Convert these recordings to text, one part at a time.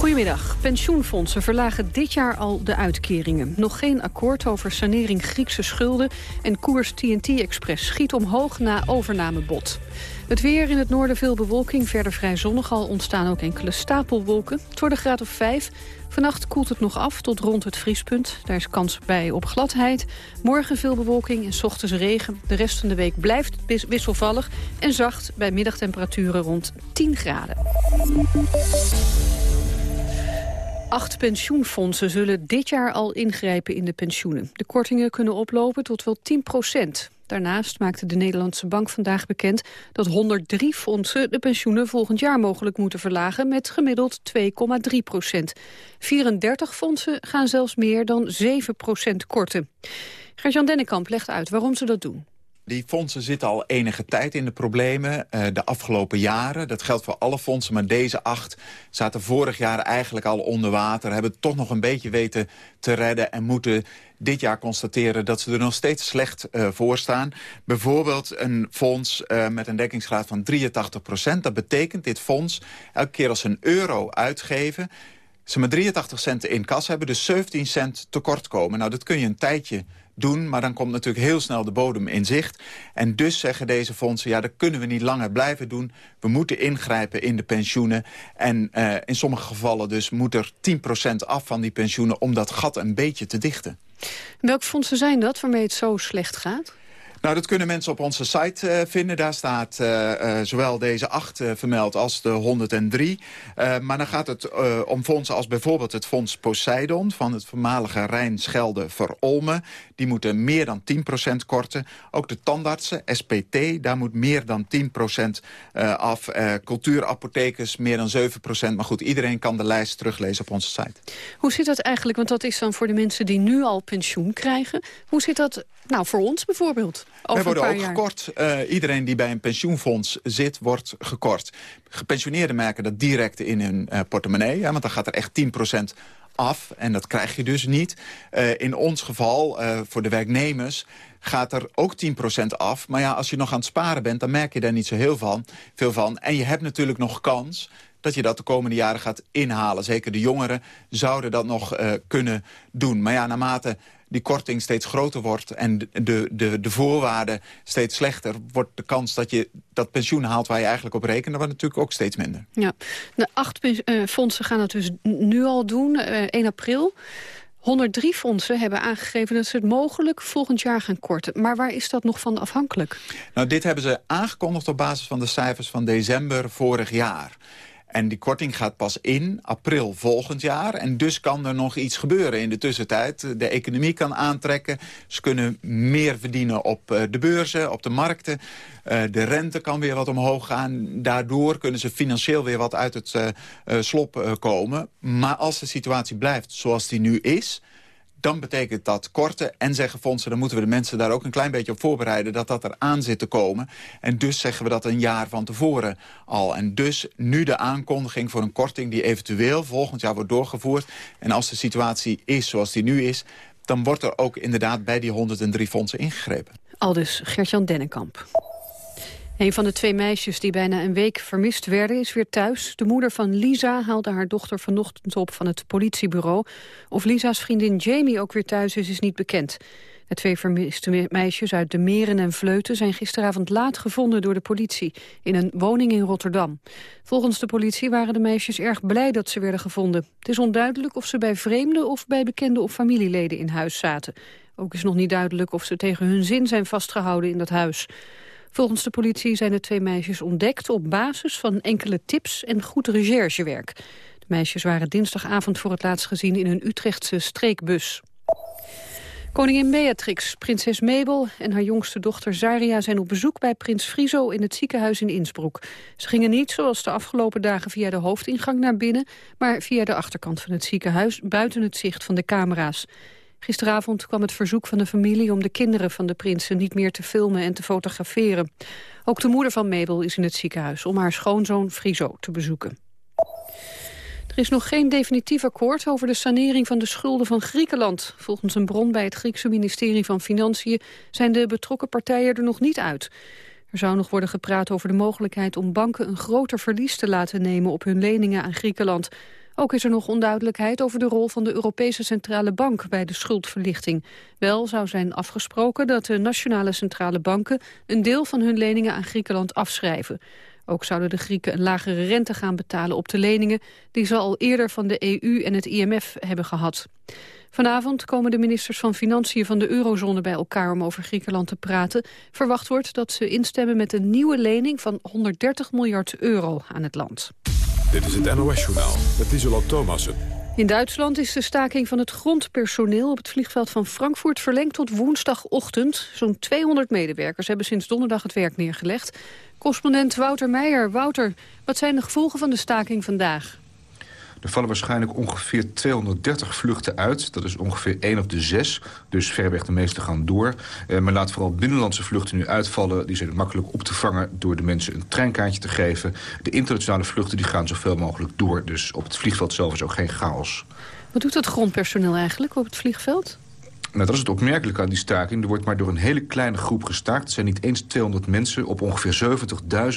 Goedemiddag. Pensioenfondsen verlagen dit jaar al de uitkeringen. Nog geen akkoord over sanering Griekse schulden... en koers TNT Express schiet omhoog na overnamebod. Het weer in het noorden veel bewolking, verder vrij zonnig al ontstaan ook enkele stapelwolken. Het wordt een graad of 5. Vannacht koelt het nog af tot rond het vriespunt. Daar is kans bij op gladheid. Morgen veel bewolking en ochtends regen. De rest van de week blijft wisselvallig en zacht bij middagtemperaturen rond 10 graden. Acht pensioenfondsen zullen dit jaar al ingrijpen in de pensioenen. De kortingen kunnen oplopen tot wel 10 procent. Daarnaast maakte de Nederlandse Bank vandaag bekend dat 103 fondsen de pensioenen volgend jaar mogelijk moeten verlagen met gemiddeld 2,3 procent. 34 fondsen gaan zelfs meer dan 7 procent korten. Gert-Jan Dennekamp legt uit waarom ze dat doen. Die fondsen zitten al enige tijd in de problemen. Uh, de afgelopen jaren, dat geldt voor alle fondsen... maar deze acht zaten vorig jaar eigenlijk al onder water... hebben toch nog een beetje weten te redden... en moeten dit jaar constateren dat ze er nog steeds slecht uh, voor staan. Bijvoorbeeld een fonds uh, met een dekkingsgraad van 83 procent. Dat betekent dit fonds, elke keer als ze een euro uitgeven... ze maar 83 cent in kas hebben, dus 17 cent tekort komen. Nou, dat kun je een tijdje doen. Maar dan komt natuurlijk heel snel de bodem in zicht. En dus zeggen deze fondsen, ja, dat kunnen we niet langer blijven doen. We moeten ingrijpen in de pensioenen. En uh, in sommige gevallen dus moet er 10% af van die pensioenen... om dat gat een beetje te dichten. Welke fondsen zijn dat waarmee het zo slecht gaat? Nou, dat kunnen mensen op onze site uh, vinden. Daar staat uh, uh, zowel deze 8 vermeld als de 103. maar dan gaat het om fondsen als bijvoorbeeld het fonds Poseidon... van het voormalige Rijn-Schelde-Verolmen. Die moeten meer dan 10% korten. Ook de tandartsen, SPT, daar moet meer dan 10% af. cultuurapothekers meer dan 7%. Maar goed, iedereen kan de lijst teruglezen op onze site. Hoe zit dat eigenlijk? Want dat is dan voor de mensen die nu al pensioen krijgen. Hoe zit dat nou, voor ons bijvoorbeeld? Wij worden ook gekort. Uh, iedereen die bij een pensioenfonds zit, wordt gekort. Gepensioneerden merken dat direct in hun uh, portemonnee. Ja, want dan gaat er echt 10% af. En dat krijg je dus niet. Uh, in ons geval, voor de werknemers gaat er ook 10% af. Maar ja, als je nog aan het sparen bent, dan merk je daar niet zo heel van, veel van. En je hebt natuurlijk nog kans dat je dat de komende jaren gaat inhalen. Zeker de jongeren zouden dat nog uh, kunnen doen. Maar ja, naarmate die korting steeds groter wordt... en de, de, de voorwaarden steeds slechter... wordt de kans dat je dat pensioen haalt waar je eigenlijk op rekent... wordt natuurlijk ook steeds minder. Ja, de acht uh, fondsen gaan dat dus nu al doen, uh, eh, 1 april... 103 fondsen hebben aangegeven dat ze het mogelijk volgend jaar gaan korten. Maar waar is dat nog van afhankelijk? Nou, dit hebben ze aangekondigd op basis van de cijfers van december vorig jaar. En die korting gaat pas in april volgend jaar. En dus kan er nog iets gebeuren in de tussentijd. De economie kan aantrekken. Ze kunnen meer verdienen op eh, de beurzen, op de markten. Uh, de rente kan weer wat omhoog gaan. Daardoor kunnen ze financieel weer wat uit het uh, slop komen. Maar als de situatie blijft zoals die nu is dan betekent dat korten en zeggen fondsen... dan moeten we de mensen daar ook een klein beetje op voorbereiden... dat dat er aan zit te komen. En dus zeggen we dat een jaar van tevoren al. En dus nu de aankondiging voor een korting... die eventueel volgend jaar wordt doorgevoerd. En als de situatie is zoals die nu is... dan wordt er ook inderdaad bij die 103 fondsen ingegrepen. Aldus Gertjan Dennekamp. Een van de twee meisjes die bijna een week vermist werden is weer thuis. De moeder van Lisa haalde haar dochter vanochtend op van het politiebureau. Of Lisa's vriendin Jamie ook weer thuis is, is niet bekend. De twee vermiste meisjes uit de Meren en Vleuten zijn gisteravond laat gevonden door de politie in een woning in Rotterdam. Volgens de politie waren de meisjes erg blij dat ze werden gevonden. Het is onduidelijk of ze bij vreemden of bij bekende of familieleden in huis zaten. Ook is nog niet duidelijk of ze tegen hun zin zijn vastgehouden in dat huis. Volgens de politie zijn de twee meisjes ontdekt op basis van enkele tips en goed recherchewerk. De meisjes waren dinsdagavond voor het laatst gezien in een Utrechtse streekbus. Koningin Beatrix, prinses Mabel en haar jongste dochter Zaria zijn op bezoek bij prins Friso in het ziekenhuis in Innsbruck. Ze gingen niet zoals de afgelopen dagen via de hoofdingang naar binnen, maar via de achterkant van het ziekenhuis buiten het zicht van de camera's. Gisteravond kwam het verzoek van de familie om de kinderen van de prinsen niet meer te filmen en te fotograferen. Ook de moeder van Mabel is in het ziekenhuis om haar schoonzoon Friso te bezoeken. Er is nog geen definitief akkoord over de sanering van de schulden van Griekenland. Volgens een bron bij het Griekse ministerie van Financiën zijn de betrokken partijen er nog niet uit. Er zou nog worden gepraat over de mogelijkheid om banken een groter verlies te laten nemen op hun leningen aan Griekenland. Ook is er nog onduidelijkheid over de rol van de Europese Centrale Bank bij de schuldverlichting. Wel zou zijn afgesproken dat de nationale centrale banken een deel van hun leningen aan Griekenland afschrijven. Ook zouden de Grieken een lagere rente gaan betalen op de leningen... die ze al eerder van de EU en het IMF hebben gehad. Vanavond komen de ministers van Financiën van de eurozone bij elkaar om over Griekenland te praten. Verwacht wordt dat ze instemmen met een nieuwe lening van 130 miljard euro aan het land. Dit is het NOS-journaal met Isola Thomassen. In Duitsland is de staking van het grondpersoneel op het vliegveld van Frankfurt verlengd tot woensdagochtend. Zo'n 200 medewerkers hebben sinds donderdag het werk neergelegd. Correspondent Wouter Meijer. Wouter, wat zijn de gevolgen van de staking vandaag? Er vallen waarschijnlijk ongeveer 230 vluchten uit. Dat is ongeveer 1 op de 6. Dus verreweg de meeste gaan door. Eh, maar laat vooral binnenlandse vluchten nu uitvallen. Die zijn makkelijk op te vangen door de mensen een treinkaartje te geven. De internationale vluchten die gaan zoveel mogelijk door. Dus op het vliegveld zelf is ook geen chaos. Wat doet het grondpersoneel eigenlijk op het vliegveld? Nou, dat is het opmerkelijke aan die staking. Er wordt maar door een hele kleine groep gestaakt. Het zijn niet eens 200 mensen op ongeveer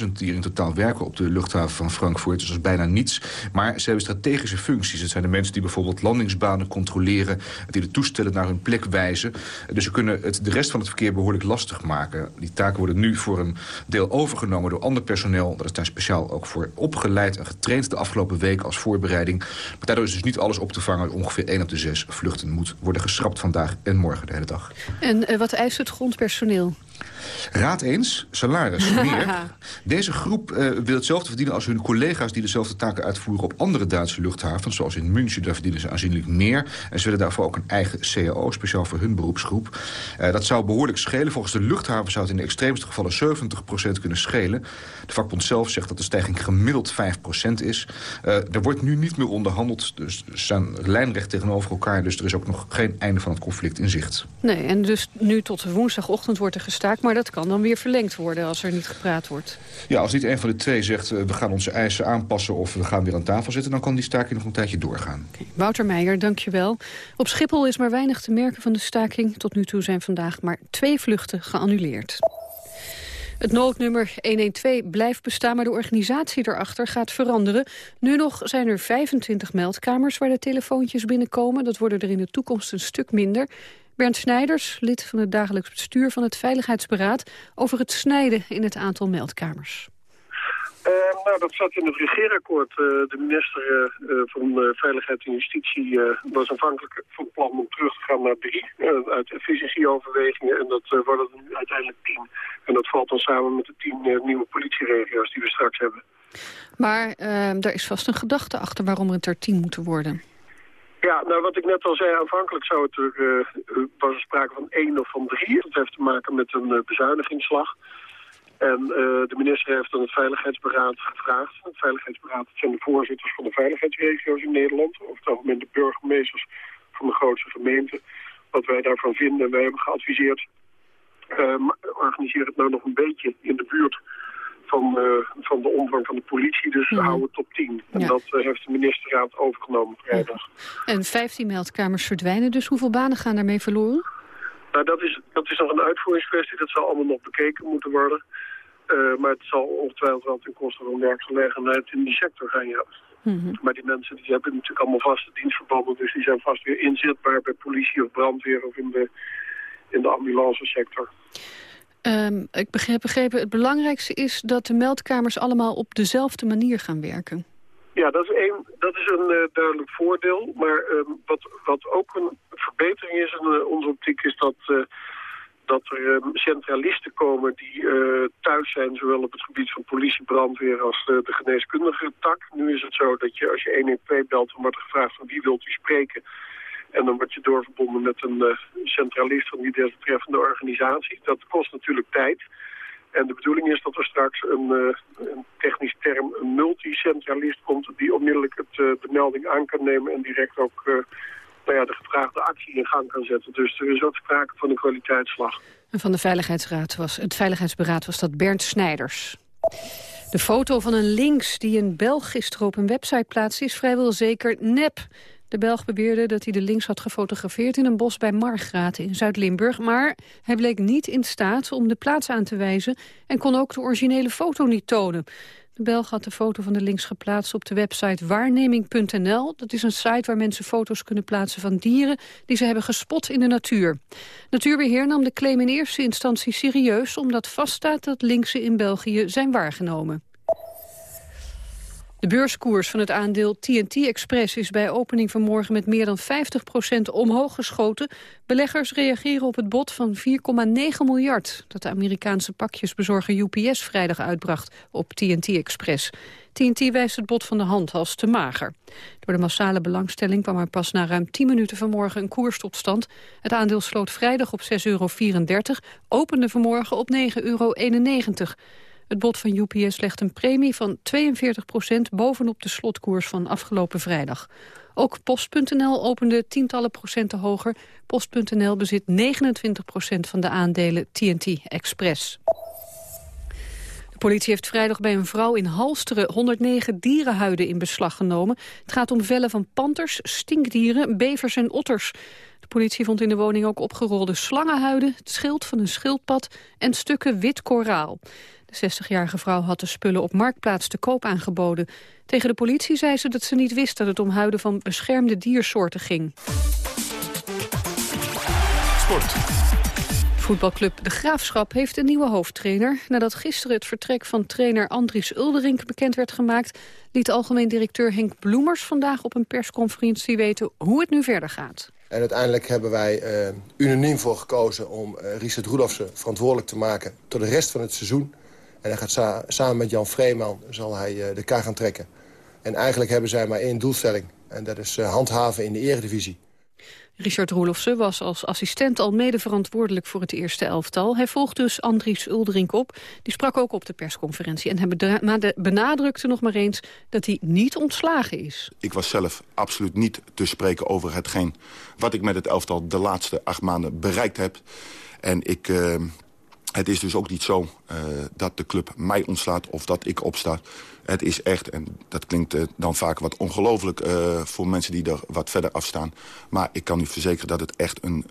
70.000 die er in totaal werken op de luchthaven van Frankfurt. Dus dat is bijna niets. Maar ze hebben strategische functies. Het zijn de mensen die bijvoorbeeld landingsbanen controleren, die de toestellen naar hun plek wijzen. Dus ze kunnen het, de rest van het verkeer behoorlijk lastig maken. Die taken worden nu voor een deel overgenomen door ander personeel. Dat is daar speciaal ook voor opgeleid en getraind de afgelopen weken als voorbereiding. Maar daardoor is dus niet alles op te vangen. Ongeveer 1 op de 6 vluchten moet worden geschrapt vandaag en morgen de hele dag. En uh, wat eist het grondpersoneel? Raad eens, salaris, meer. Deze groep uh, wil hetzelfde verdienen als hun collega's... die dezelfde taken uitvoeren op andere Duitse luchthavens. Zoals in München, daar verdienen ze aanzienlijk meer. En ze willen daarvoor ook een eigen CAO, speciaal voor hun beroepsgroep. Uh, dat zou behoorlijk schelen. Volgens de luchthaven zou het in de extreemste gevallen 70% kunnen schelen. De vakbond zelf zegt dat de stijging gemiddeld 5% is. Uh, er wordt nu niet meer onderhandeld, dus ze staan lijnrecht tegenover elkaar. Dus er is ook nog geen einde van het conflict in zicht. Nee, en dus nu tot woensdagochtend wordt er gestaakt... maar dat kan dan weer verlengd worden als er niet gepraat wordt. Ja, als niet een van de twee zegt... Uh, we gaan onze eisen aanpassen of we gaan weer aan tafel zitten... dan kan die staking nog een tijdje doorgaan. Okay. Wouter Meijer, dank je wel. Op Schiphol is maar weinig te merken van de staking. Tot nu toe zijn vandaag maar twee vluchten geannuleerd. Het noodnummer 112 blijft bestaan, maar de organisatie erachter gaat veranderen. Nu nog zijn er 25 meldkamers waar de telefoontjes binnenkomen. Dat worden er in de toekomst een stuk minder. Bernd Snijders, lid van het dagelijks bestuur van het Veiligheidsberaad... over het snijden in het aantal meldkamers. Uh, nou, dat zat in het regeerakkoord. Uh, de minister uh, van Veiligheid en Justitie was aanvankelijk van plan om terug te gaan naar drie. uit efficiëntieoverwegingen. En dat worden er nu uiteindelijk tien. En dat valt dan samen met de tien nieuwe politieregio's die we straks hebben. Maar er is vast een gedachte achter waarom het er tien moeten worden. Ja, nou wat ik net al zei, aanvankelijk zou het er, uh, was er sprake van één of van drie. Dat heeft te maken met een uh, bezuinigingsslag. En uh, de minister heeft aan het Veiligheidsberaad gevraagd. Het Veiligheidsberaad zijn de voorzitters van de veiligheidsregio's in Nederland. Over het algemeen de burgemeesters van de grootste gemeenten. Wat wij daarvan vinden. Wij hebben geadviseerd, organiseer het nou nog een beetje in de buurt van, uh, van de omvang van de politie. Dus we houden het op 10. En ja. dat uh, heeft de ministerraad overgenomen vrijdag. Ja. En 15 meldkamers verdwijnen, dus hoeveel banen gaan daarmee verloren? Nou, dat is, dat is nog een uitvoeringskwestie. Dat zal allemaal nog bekeken moeten worden. Uh, maar het zal ongetwijfeld wel ten koste van werkgelegenheid in die sector gaan, ja. Mm -hmm. Maar die mensen die hebben natuurlijk allemaal vaste dienstverbanden. Dus die zijn vast weer inzetbaar bij politie of brandweer of in de, in de ambulance sector. Um, ik begreep, begrepen, het belangrijkste is dat de meldkamers allemaal op dezelfde manier gaan werken. Ja, dat is, een, dat is een uh, duidelijk voordeel. Maar um, wat, wat ook een verbetering is in uh, onze optiek is dat, uh, dat er um, centralisten komen die thuis zijn, zowel op het gebied van politie, brandweer als de geneeskundige tak. Nu is het zo dat je als je 112 belt, dan wordt gevraagd van wie wilt u spreken. En dan word je doorverbonden met een uh, centralist van die desbetreffende organisatie. Dat kost natuurlijk tijd. En de bedoeling is dat er straks een, uh, een technisch term, een multicentralist komt... die onmiddellijk het, uh, de melding aan kan nemen en direct ook nou ja, de gevraagde actie in gang kan zetten. Dus er is ook sprake van een kwaliteitsslag. En van de Veiligheidsraad was, het Veiligheidsberaad was dat Bernd Snijders. De foto van een links die een Belg gisteren op een website plaatst is vrijwel zeker nep. De Belg beweerde dat hij de links had gefotografeerd in een bos bij Margraten in Zuid-Limburg. Maar hij bleek niet in staat om de plaats aan te wijzen en kon ook de originele foto niet tonen. De Belg had de foto van de links geplaatst op de website waarneming.nl. Dat is een site waar mensen foto's kunnen plaatsen van dieren die ze hebben gespot in de natuur. Natuurbeheer nam de claim in eerste instantie serieus omdat vaststaat dat linksen in België zijn waargenomen. De beurskoers van het aandeel TNT Express is bij opening vanmorgen met meer dan 50% omhoog geschoten. Beleggers reageren op het bod van 4,9 miljard dat de Amerikaanse pakjesbezorger UPS vrijdag uitbracht op TNT Express. TNT wijst het bod van de hand als te mager. Door de massale belangstelling kwam er pas na ruim 10 minuten vanmorgen een koers tot stand. Het aandeel sloot vrijdag op 6,34 euro, opende vanmorgen op 9,91 euro. Het bod van UPS legt een premie van 42% bovenop de slotkoers van afgelopen vrijdag. Ook Post.nl opende tientallen procenten hoger. Post.nl bezit 29% van de aandelen TNT Express. Politie heeft vrijdag bij een vrouw in Halsteren 109 dierenhuiden in beslag genomen. Het gaat om vellen van panters, stinkdieren, bevers en otters. De politie vond in de woning ook opgerolde slangenhuiden, het schild van een schildpad en stukken wit koraal. De 60-jarige vrouw had de spullen op Marktplaats te koop aangeboden. Tegen de politie zei ze dat ze niet wist dat het om huiden van beschermde diersoorten ging. Sport. Voetbalclub De Graafschap heeft een nieuwe hoofdtrainer. Nadat gisteren het vertrek van trainer Andries Ulderink bekend werd gemaakt... liet algemeen directeur Henk Bloemers vandaag op een persconferentie weten hoe het nu verder gaat. En uiteindelijk hebben wij uh, unaniem voor gekozen om uh, Richard Roelofsen verantwoordelijk te maken... tot de rest van het seizoen. En hij gaat samen met Jan Vreeman zal hij uh, de kar gaan trekken. En eigenlijk hebben zij maar één doelstelling. En dat is handhaven in de eredivisie. Richard Roelofse was als assistent al mede verantwoordelijk voor het eerste elftal. Hij volgt dus Andries Uldrink op. Die sprak ook op de persconferentie. En hij benadrukte nog maar eens dat hij niet ontslagen is. Ik was zelf absoluut niet te spreken over hetgeen... wat ik met het elftal de laatste acht maanden bereikt heb. En ik uh, het is dus ook niet zo uh, dat de club mij ontslaat of dat ik opsta. Het is echt, en dat klinkt uh, dan vaak wat ongelooflijk uh, voor mensen die er wat verder afstaan. Maar ik kan u verzekeren dat het echt een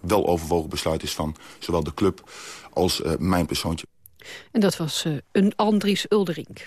wel overwogen besluit is van zowel de club als mijn persoontje. En dat was een Andries Ulderink.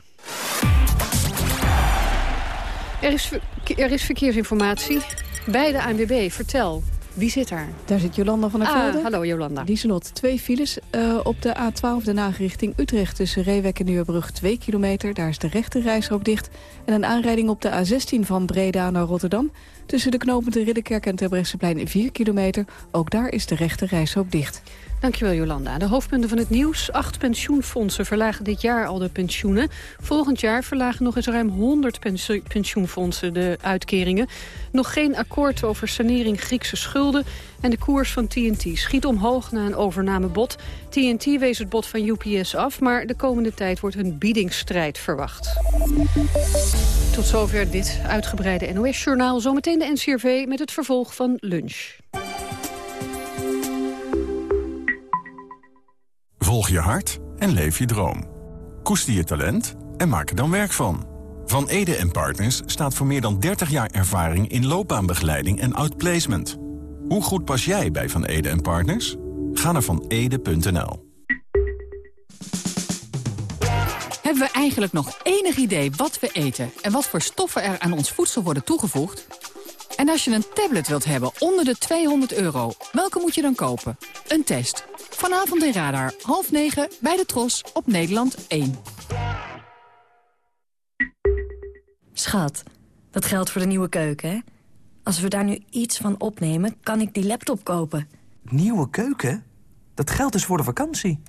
Er is, er is verkeersinformatie bij de ANWB. Vertel. Wie zit daar? Daar zit Jolanda van der ah, Velde. hallo Jolanda. Lieselot, twee files uh, op de A12 de richting Utrecht... tussen Reewek en Nieuwebrug 2 kilometer. Daar is de rechte reisrook dicht. En een aanrijding op de A16 van Breda naar Rotterdam. Tussen de knooppunten Ridderkerk en Terbrechtseplein 4 kilometer. Ook daar is de rechte reisrook dicht. Dankjewel Jolanda. De hoofdpunten van het nieuws. Acht pensioenfondsen verlagen dit jaar al de pensioenen. Volgend jaar verlagen nog eens ruim 100 pensioenfondsen de uitkeringen. Nog geen akkoord over sanering Griekse schulden. En de koers van TNT schiet omhoog na een overnamebod. TNT wees het bod van UPS af, maar de komende tijd wordt een biedingsstrijd verwacht. Tot zover dit uitgebreide NOS-journaal. Zometeen de NCRV met het vervolg van lunch. Volg je hart en leef je droom. Koester je talent en maak er dan werk van. Van Ede en Partners staat voor meer dan 30 jaar ervaring in loopbaanbegeleiding en outplacement. Hoe goed pas jij bij Van Ede en Partners? Ga naar vanede.nl. Hebben we eigenlijk nog enig idee wat we eten... en wat voor stoffen er aan ons voedsel worden toegevoegd? En als je een tablet wilt hebben onder de 200 euro, welke moet je dan kopen? Een test. Vanavond in Radar, half negen, bij de Tros, op Nederland 1. Schat, dat geldt voor de nieuwe keuken, hè? Als we daar nu iets van opnemen, kan ik die laptop kopen. Nieuwe keuken? Dat geldt dus voor de vakantie.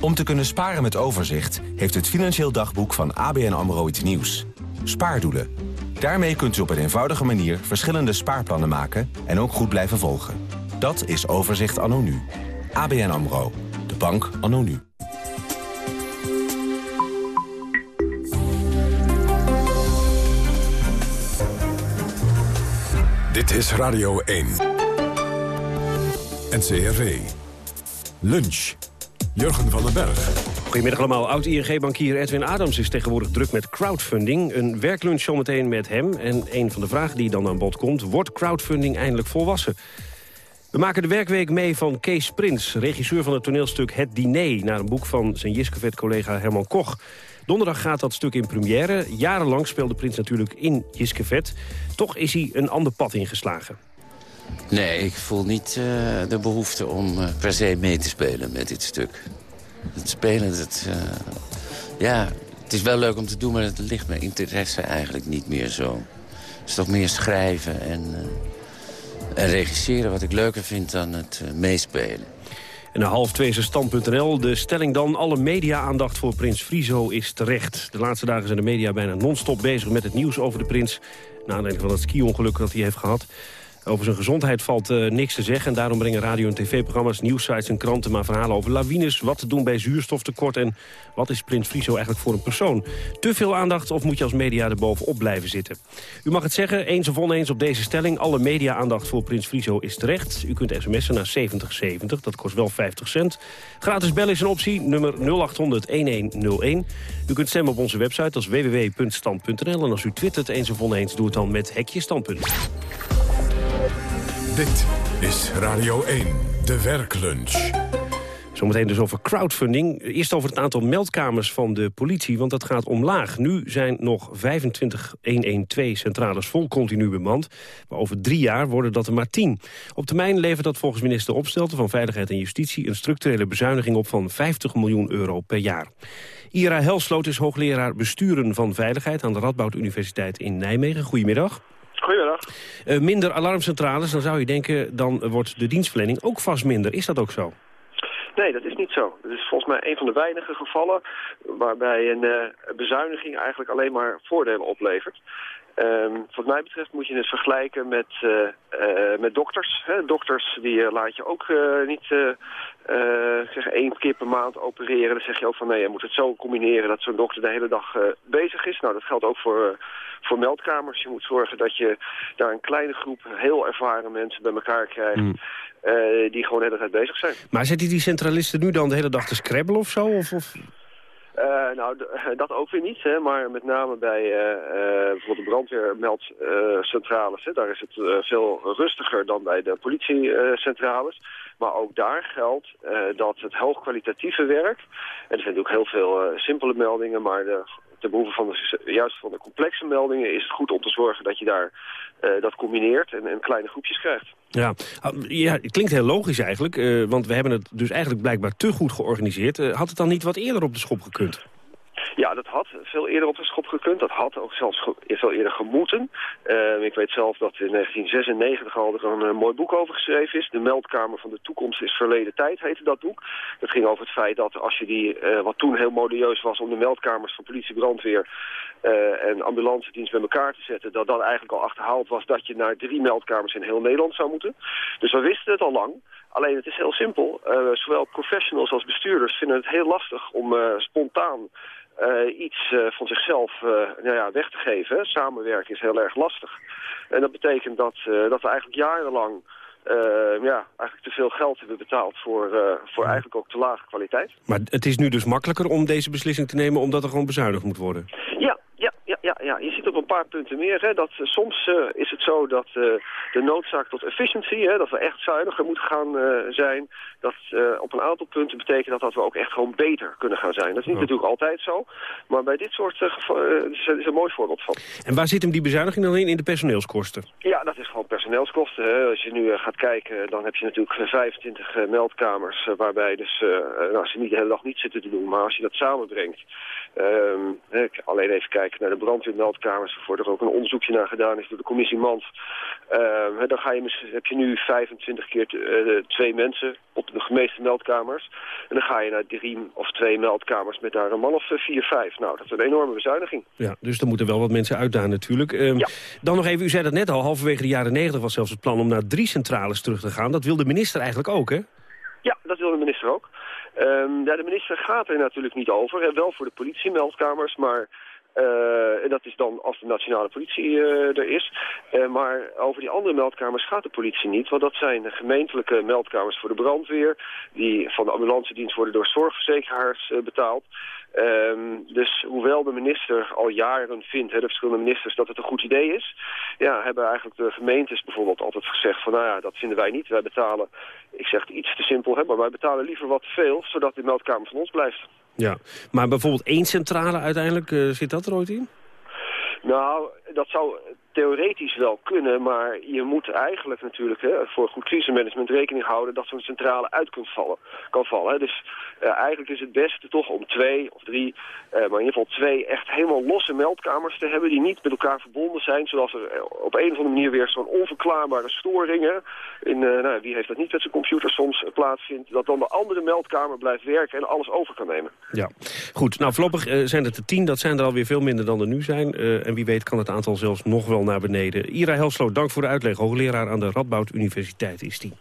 Om te kunnen sparen met overzicht... heeft het Financieel Dagboek van ABN AMRO iets nieuws. Spaardoelen. Daarmee kunt u op een eenvoudige manier verschillende spaarplannen maken... en ook goed blijven volgen. Dat is Overzicht anno nu. ABN AMRO. De bank anno nu. Dit is Radio 1. NCRV. Lunch. Jurgen van den Berg. Goedemiddag allemaal. Oud-ING-bankier Edwin Adams is tegenwoordig druk met crowdfunding. Een werklunch zometeen met hem. En een van de vragen die dan aan bod komt... wordt crowdfunding eindelijk volwassen? We maken de werkweek mee van Kees Prins, regisseur van het toneelstuk Het Diner... naar een boek van zijn Jiskevet-collega Herman Koch. Donderdag gaat dat stuk in première. Jarenlang speelde Prins natuurlijk in Jiskevet. Toch is hij een ander pad ingeslagen. Nee, ik voel niet uh, de behoefte om uh, per se mee te spelen met dit stuk. Het spelen, dat, uh, ja, het is wel leuk om te doen, maar het ligt mijn interesse eigenlijk niet meer zo. Het is toch meer schrijven en, en regisseren wat ik leuker vind dan het meespelen. En na half twee is stand.nl. De stelling dan, alle media-aandacht voor prins Friso is terecht. De laatste dagen zijn de media bijna non-stop bezig met het nieuws over de prins. Na aanleiding van het ski-ongeluk dat hij heeft gehad. Over zijn gezondheid valt uh, niks te zeggen. En daarom brengen radio- en tv-programma's, nieuwsites en kranten... maar verhalen over lawines, wat te doen bij zuurstoftekort... en wat is Prins Friso eigenlijk voor een persoon. Te veel aandacht of moet je als media er bovenop blijven zitten? U mag het zeggen, eens of oneens op deze stelling. Alle media-aandacht voor Prins Friso is terecht. U kunt sms'en naar 7070, dat kost wel 50 cent. Gratis bellen is een optie, nummer 0800-1101. U kunt stemmen op onze website, als www.stand.nl. En als u twittert eens of oneens, doe het dan met Hekje Standpunt. Dit is Radio 1, de werklunch. Zometeen dus over crowdfunding. Eerst over het aantal meldkamers van de politie, want dat gaat omlaag. Nu zijn nog 25 112-centrales vol continu bemand. Maar over drie jaar worden dat er maar 10. Op termijn levert dat volgens minister Opstelten van Veiligheid en Justitie... een structurele bezuiniging op van 50 miljoen euro per jaar. Ira Helsloot is hoogleraar besturen van veiligheid... aan de Radboud Universiteit in Nijmegen. Goedemiddag. Goedemiddag. Uh, minder alarmcentrales, dan zou je denken... dan wordt de dienstverlening ook vast minder. Is dat ook zo? Nee, dat is niet zo. Het is volgens mij een van de weinige gevallen... waarbij een uh, bezuiniging eigenlijk alleen maar voordelen oplevert. Um, wat mij betreft moet je het vergelijken met, uh, uh, met dokters. Hè? Dokters die laat je ook niet zeg één keer per maand opereren. Dan zeg je ook van nee, je moet het zo combineren dat zo'n dokter de hele dag bezig is. Nou, dat geldt ook voor voor meldkamers. Je moet zorgen dat je daar een kleine groep heel ervaren mensen bij elkaar krijgt... Mm. Uh, die gewoon de hele tijd bezig zijn. Maar zitten die centralisten nu dan de hele dag te scrabbelen of zo? Of, of... Uh, nou, dat ook weer niet, hè, maar met name bij uh, bijvoorbeeld de brandweermeldcentrales, daar is het veel rustiger dan bij de politiecentrales. Maar ook daar geldt dat het hoogkwalitatieve werk, en er zijn natuurlijk heel veel simpele meldingen, maar de ten behoeve van de, juist van de complexe meldingen is het goed om te zorgen dat je daar dat combineert en, en, kleine groepjes krijgt. Ja, ah, ja het klinkt heel logisch eigenlijk, uh, want we hebben het dus eigenlijk blijkbaar te goed georganiseerd. Uh, had het dan niet wat eerder op de schop gekund? Ja, dat had veel eerder op de schop gekund. Dat had ook zelfs veel eerder gemoeten. Uh, ik weet zelf dat in 1996 al er een uh, mooi boek over geschreven is. De Meldkamer van de Toekomst is Verleden Tijd heette dat boek. Dat ging over het feit dat als je die, uh, wat toen heel modieus was om de meldkamers van politie, brandweer en ambulance dienst bij elkaar te zetten, dat dat eigenlijk al achterhaald was dat je naar drie meldkamers in heel Nederland zou moeten. Dus we wisten het al lang. Alleen het is heel simpel. zowel professionals als bestuurders vinden het heel lastig om spontaan uh, iets uh, van zichzelf uh, nou ja, weg te geven. Samenwerken is heel erg lastig. En dat betekent dat, dat we eigenlijk jarenlang ja, eigenlijk te veel geld hebben betaald voor, voor eigenlijk ook te lage kwaliteit. Maar het is nu dus makkelijker om deze beslissing te nemen omdat er gewoon bezuinigd moet worden? Ja, ja, ja, je ziet op een paar punten meer. Hè, dat, uh, soms uh, is het zo dat uh, de noodzaak tot efficiency, hè, dat we echt zuiniger moeten gaan zijn, dat op een aantal punten betekent dat dat we ook echt gewoon beter kunnen gaan zijn. Dat is niet natuurlijk altijd zo, maar bij dit soort gevallen is, is een mooi voorbeeld van. En waar zit hem die bezuiniging dan in? In de personeelskosten? Ja, dat is gewoon personeelskosten. Hè. Als je nu gaat kijken, dan heb je natuurlijk 25 meldkamers, waarbij dus, nou, ze niet de hele dag niet zitten te doen, maar als je dat samenbrengt, um, alleen even kijken naar de brandweermeldkamers, waarvoor er ook een onderzoekje naar gedaan is door de commissie Mand. Uh, dan ga je, heb je nu 25 keer uh, twee mensen op de meeste meldkamers. En dan ga je naar drie of twee meldkamers met daar een man of vier, vijf. Nou, dat is een enorme bezuiniging. Ja, dus er moeten wel wat mensen uitdaan natuurlijk. Um, ja. Dan nog even, u zei dat net al, halverwege de jaren 90 was zelfs het plan om naar drie centrales terug te gaan. Dat wil de minister eigenlijk ook, hè? Ja, dat wil de minister ook. Um, ja, de minister gaat er natuurlijk niet over. Hè, wel voor de politiemeldkamers, maar en dat is dan als de nationale politie er is. maar over die andere meldkamers gaat de politie niet. Want dat zijn gemeentelijke meldkamers voor de brandweer. Die van de ambulance dienst worden door zorgverzekeraars betaald. Um, dus hoewel de minister al jaren vindt, hè, de verschillende ministers, dat het een goed idee is... Ja, hebben eigenlijk de gemeentes bijvoorbeeld altijd gezegd van... nou ja, dat vinden wij niet. Wij betalen, ik zeg het iets te simpel, hè, maar wij betalen liever wat veel... zodat de meldkamer van ons blijft. Ja, maar bijvoorbeeld één centrale uiteindelijk, uh, zit dat er ooit in? Nou, dat zou theoretisch wel kunnen, maar je moet eigenlijk natuurlijk hè, voor goed crisismanagement rekening houden dat zo'n centrale uit kunt vallen, kan vallen. Dus uh, eigenlijk is het beste toch om twee of drie, uh, maar in ieder geval twee echt helemaal losse meldkamers te hebben die niet met elkaar verbonden zijn, zodat er eh, op een of andere manier weer zo'n onverklaarbare storingen in, nou, wie heeft dat niet met zijn computer soms plaatsvindt, dat dan de andere meldkamer blijft werken en alles over kan nemen. Ja, goed. Nou, voorlopig zijn het er tien, dat zijn er alweer veel minder dan er nu zijn. en wie weet kan het aantal zelfs nog wel naar beneden. Ira Helsloot, dank voor de uitleg. Hoogleraar aan de Radboud Universiteit is die.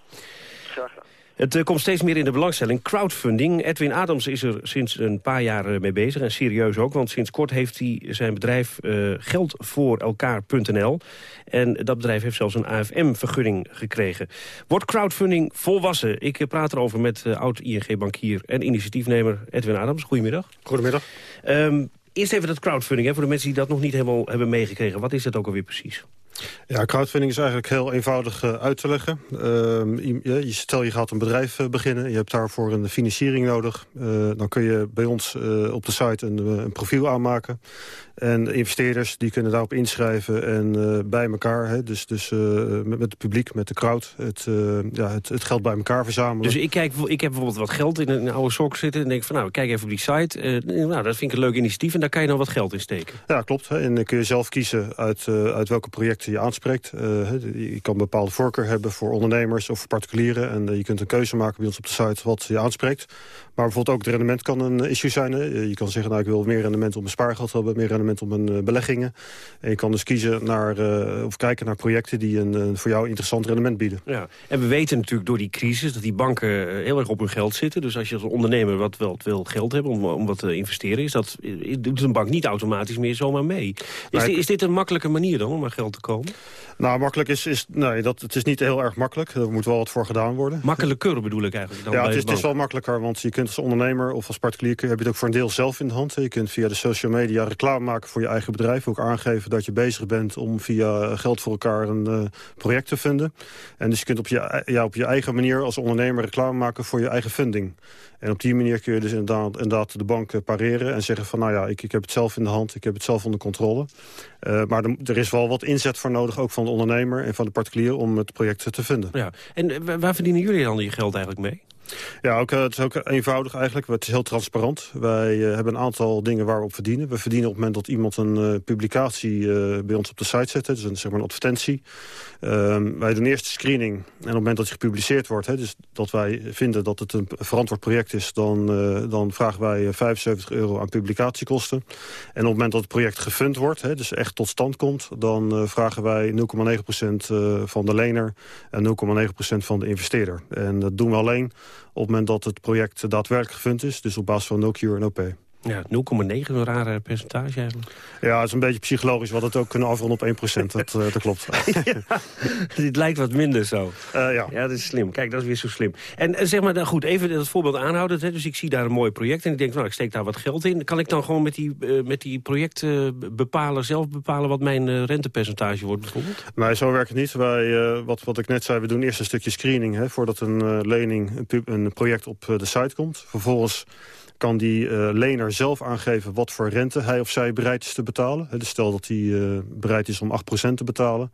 Het uh, komt steeds meer in de belangstelling. Crowdfunding. Edwin Adams is er sinds een paar jaar uh, mee bezig. En serieus ook, want sinds kort heeft hij zijn bedrijf uh, Geld voor elkaar.nl. En dat bedrijf heeft zelfs een AFM-vergunning gekregen. Wordt crowdfunding volwassen? Ik praat erover met oud-ING-bankier en initiatiefnemer Edwin Adams. Goedemiddag. Goedemiddag. Um, Eerst even dat crowdfunding, hè, voor de mensen die dat nog niet helemaal hebben meegekregen. Wat is dat ook alweer precies? Ja, crowdfunding is eigenlijk heel eenvoudig uh, uit te leggen. Uh, je, stel je gaat een bedrijf uh, beginnen, je hebt daarvoor een financiering nodig. Eh, dan kun je bij ons op de site een, een, profiel aanmaken. En investeerders die kunnen daarop inschrijven en bij elkaar, hè, dus, dus met, met, het publiek, met de crowd, het, ja, het, het, geld bij elkaar verzamelen. Dus ik, kijk, ik heb bijvoorbeeld wat geld in een, oude sok zitten en denk van nou, kijk even op die site. nou, dat vind ik een leuk initiatief en daar kan je dan wat geld in steken. Ja, klopt. Hè, en dan kun je zelf kiezen uit, uit welke projecten je aanspreekt. Je kan bepaalde voorkeur hebben voor ondernemers of voor particulieren. En uh, je kunt een keuze maken bij ons op de site wat je aanspreekt. Maar bijvoorbeeld ook het rendement kan een issue zijn. Hè. Je kan zeggen, nou, ik wil meer rendement op mijn spaargeld hebben... meer rendement op mijn uh, beleggingen. En je kan dus kiezen naar, of kijken naar projecten... die een voor jou interessant rendement bieden. Ja. En we weten natuurlijk door die crisis dat die banken heel erg op hun geld zitten. Dus als je als ondernemer wat wel wil geld hebben om, om wat te investeren... Is dat, doet een bank niet automatisch meer zomaar mee. Is, dit, is dit een makkelijke manier dan om aan geld te komen? Nou, makkelijk is... is nee, dat, het is niet heel erg makkelijk. Er moet wel wat voor gedaan worden. Makkelijker bedoel ik eigenlijk dan Ja, het is, het is, wel makkelijker, want je kunt als ondernemer of als particulier... heb je het ook voor een deel zelf in de hand. Je kunt via de social media reclame maken voor je eigen bedrijf. Ook aangeven dat je bezig bent om via geld voor elkaar een uh, project te vinden. En dus je kunt op je, op je eigen manier als ondernemer reclame maken voor je eigen funding. En op die manier kun je dus inderdaad, inderdaad de bank eh, pareren... en zeggen van, nou ja, ik, ik heb het zelf in de hand, ik heb het zelf onder controle. Uh, maar er, is wel wat inzet voor nodig, ook van de ondernemer en van de particulier... om het project te vinden. Ja. En waar verdienen jullie dan je geld eigenlijk mee? Ja, ook, het is ook eenvoudig eigenlijk. Het is heel transparant. Wij uh, hebben een aantal dingen waar we op verdienen. We verdienen op het moment dat iemand een uh, publicatie bij ons op de site zet. Dus een, zeg maar een advertentie. Ehm, wij doen eerst de screening. En op het moment dat die gepubliceerd wordt... Hè, dus dat wij vinden dat het een verantwoord project is... dan, dan vragen wij 75 euro aan publicatiekosten. En op het moment dat het project gefund wordt... Hè, dus echt tot stand komt... dan vragen wij 0,9% van de lener... en 0,9% van de investeerder. En dat doen we alleen op het moment dat het project daadwerkelijk gefund is. Dus op basis van no cure en OP. Ja, 0,9, een rare percentage eigenlijk. Ja, het is een beetje psychologisch. wat het ook kunnen afronden op 1%. Dat, uh, dat klopt. ja, dit lijkt wat minder zo. Uh, ja. ja, dat is slim. Kijk, dat is weer zo slim. En, en zeg maar, dan goed, even dat voorbeeld aanhouden. Hè. Dus ik zie daar een mooi project en ik denk, nou, ik steek daar wat geld in. Kan ik dan gewoon met die, uh, met die projecten bepalen, zelf bepalen wat mijn rentepercentage wordt bijvoorbeeld? Nee, zo werkt het niet. Wij, wat, wat ik net zei, we doen eerst een stukje screening... Hè, voordat een lening, een, een project op de site komt. Vervolgens kan die uh, lener zelf aangeven wat voor rente hij of zij bereid is te betalen. Dus stel dat hij uh, bereid is om 8% te betalen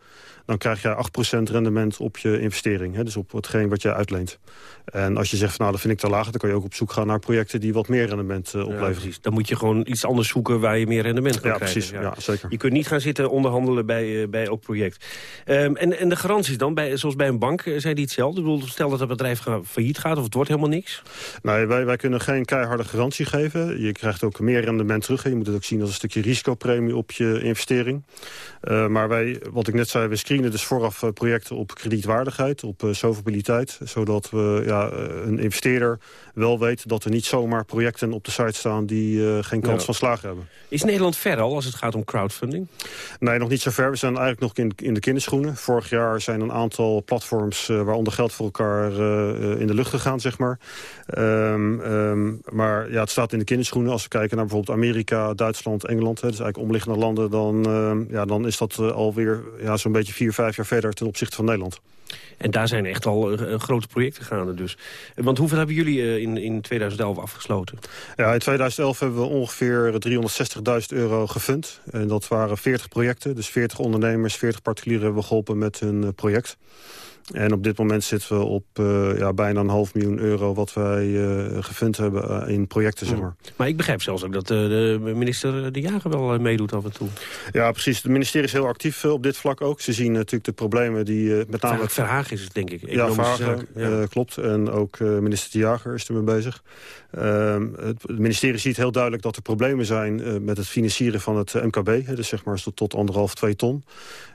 dan krijg je 8% rendement op je investering. Hè, dus op hetgeen wat je uitleent. En als je zegt, van, nou, dat vind ik te laag... dan kan je ook op zoek gaan naar projecten die wat meer rendement uh, opleveren. Ja, precies. Dan moet je gewoon iets anders zoeken waar je meer rendement kan ja, krijgen. Precies. Ja. zeker. Je kunt niet gaan zitten onderhandelen bij, bij elk project. Um, en, en de garanties dan, bij, zoals bij een bank, zijn die hetzelfde? Ik bedoel, stel dat het bedrijf failliet gaat of het wordt helemaal niks? Nee, wij, wij kunnen geen keiharde garantie geven. Je krijgt ook meer rendement terug. Je moet het ook zien als een stukje risicopremie op je investering. Uh, maar wij, wat ik net zei, we screenen dus vooraf projecten op kredietwaardigheid, op uh, solvabiliteit. Zodat we, ja, een investeerder wel weet dat er niet zomaar projecten op de site staan die geen kans van slagen hebben. Is Nederland ver al als het gaat om crowdfunding? Nee, nog niet zo ver. We zijn eigenlijk nog in, in de kinderschoenen. Vorig jaar zijn een aantal platforms waaronder geld voor elkaar in de lucht gegaan, zeg maar. Um, um, maar ja, het staat in de kinderschoenen. Als we kijken naar bijvoorbeeld Amerika, Duitsland, Engeland... Hè, dus eigenlijk omliggende landen... dan, uh, ja, dan is dat uh, alweer ja, zo'n beetje vier, vijf jaar verder... ten opzichte van Nederland. En daar zijn echt al grote projecten gaande dus. Want hoeveel hebben jullie in, in 2011 afgesloten? Ja, in 2011 hebben we ongeveer 360.000 euro gefund. En dat waren 40 projecten. Dus 40 ondernemers, 40 particulieren hebben we geholpen met hun project. En op dit moment zitten we op uh, ja, bijna een half miljoen euro... wat wij uh, gefund hebben uh, in projecten, zeg maar. Maar ik begrijp zelfs ook dat de minister De Jager wel meedoet af en toe. Ja, precies. Het ministerie is heel actief op dit vlak ook. Ze zien natuurlijk de problemen die met name... Verhaag is het, denk ik. Ja, Verhagen, ja. klopt. En ook minister De Jager is ermee bezig. Ehm, het, ministerie ziet heel duidelijk dat er problemen zijn... met het financieren van het MKB. Dus zeg maar tot, tot anderhalf, twee ton.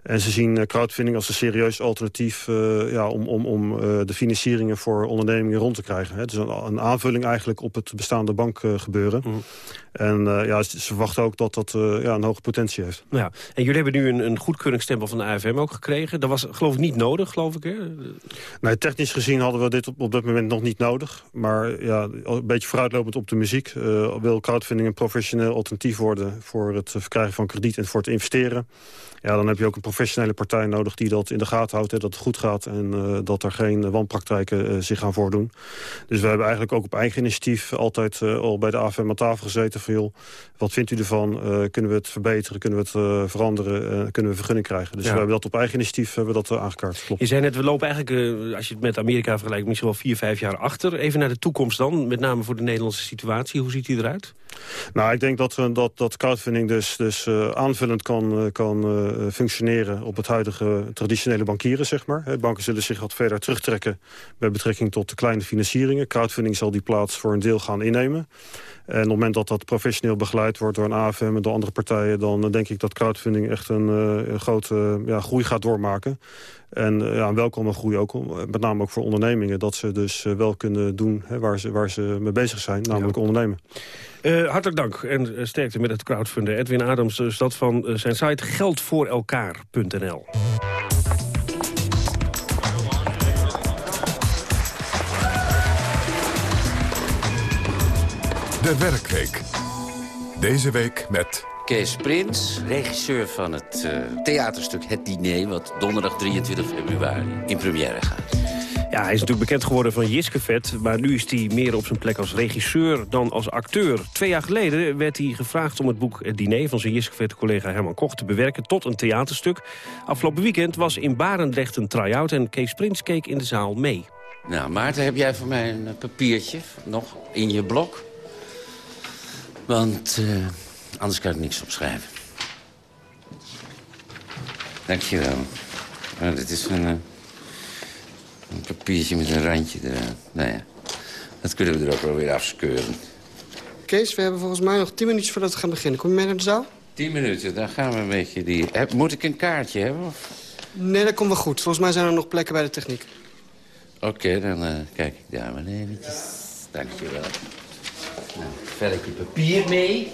En ze zien crowdfunding als een serieus alternatief ja, om, om, om uh, de financieringen voor ondernemingen rond te krijgen. Het is een, een aanvulling eigenlijk op het bestaande bankgebeuren. Uh, mm. En uh, ja, ze verwachten ook dat dat ja, een hoge potentie heeft. Ja. En jullie hebben nu een, een goedkeuringsstempel van de AFM ook gekregen. Dat was geloof ik niet nodig, geloof ik, hè? Nee, technisch gezien hadden we dit op, op dit moment nog niet nodig. Maar ja, een beetje vooruitlopend op de muziek... wil crowdfunding een professioneel alternatief worden... voor het verkrijgen van krediet en voor het investeren. Ja, dan heb je ook een professionele partij nodig die dat in de gaten houdt... Hè, dat het goed gaat en uh, dat er geen wanpraktijken uh, zich gaan voordoen. Dus we hebben eigenlijk ook op eigen initiatief altijd uh, al bij de AFM aan tafel gezeten... van joh, wat vindt u ervan? kunnen we het verbeteren? Kunnen we het veranderen? kunnen we vergunning krijgen? Dus ja. we hebben dat op eigen initiatief hebben we dat aangekaart. Klopt. Je zei net, we lopen eigenlijk, als je het met Amerika vergelijkt... misschien wel vier, vijf jaar achter. Even naar de toekomst dan, met name voor de Nederlandse situatie. Hoe ziet die eruit? Nou, ik denk dat, dat, dat crowdfunding dus, dus aanvullend kan, kan functioneren op het huidige traditionele bankieren, zeg maar. Banken zullen zich wat verder terugtrekken met betrekking tot de kleine financieringen. Crowdfunding zal die plaats voor een deel gaan innemen. En op het moment dat dat professioneel begeleid wordt door een AFM en door andere partijen... dan denk ik dat crowdfunding echt een, een grote ja, groei gaat doormaken. En ja, een welkome groei ook, met name ook voor ondernemingen... dat ze dus wel kunnen doen hè, waar, ze, waar ze mee bezig zijn, namelijk ja. ondernemen. Uh, hartelijk dank en sterkte met het crowdfunden. Edwin Adams, dus dat van zijn site geldvoorelkaar.nl. De Werkweek. Deze week met... Kees Prins, regisseur van het uh, theaterstuk Het Diner... wat donderdag 23 februari in première gaat. Ja, hij is natuurlijk bekend geworden van Jiskevet... maar nu is hij meer op zijn plek als regisseur dan als acteur. Twee jaar geleden werd hij gevraagd om het boek Het Diner... van zijn Jiskevet-collega Herman Koch te bewerken tot een theaterstuk. Afgelopen weekend was in Barendrecht een try-out... en Kees Prins keek in de zaal mee. Nou, Maarten, heb jij voor mij een papiertje nog in je blok? Want uh, anders kan ik niks opschrijven. Dankjewel. Oh, dit is een, uh, een papiertje met een randje eraan. Nou ja, dat kunnen we er ook wel weer afskeuren. Kees, we hebben volgens mij nog tien minuutjes voordat we gaan beginnen. Kom je mee naar de zaal? Tien minuten, dan gaan we een beetje die... Moet ik een kaartje hebben? Of? Nee, dat komt wel goed. Volgens mij zijn er nog plekken bij de techniek. Oké, okay, dan uh, kijk ik daar maar eventjes. Dankjewel. Nou, velletje papier mee.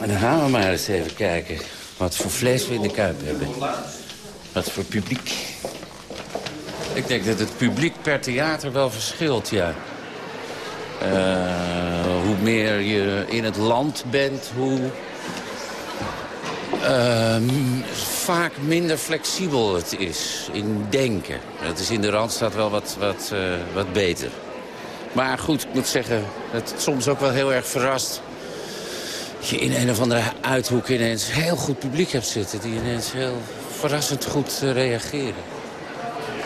En dan gaan we maar eens even kijken wat voor vlees we in de kuip hebben. Wat voor publiek. Ik denk dat het publiek per theater wel verschilt, ja. Uh, hoe meer je in het land bent, hoe... Uh, vaak minder flexibel het is in denken. Dat is in de Randstad wel wat, wat, uh, wat beter. Maar goed, ik moet zeggen het soms ook wel heel erg verrast... dat je in een of andere uithoek ineens heel goed publiek hebt zitten... die ineens heel verrassend goed uh, reageren.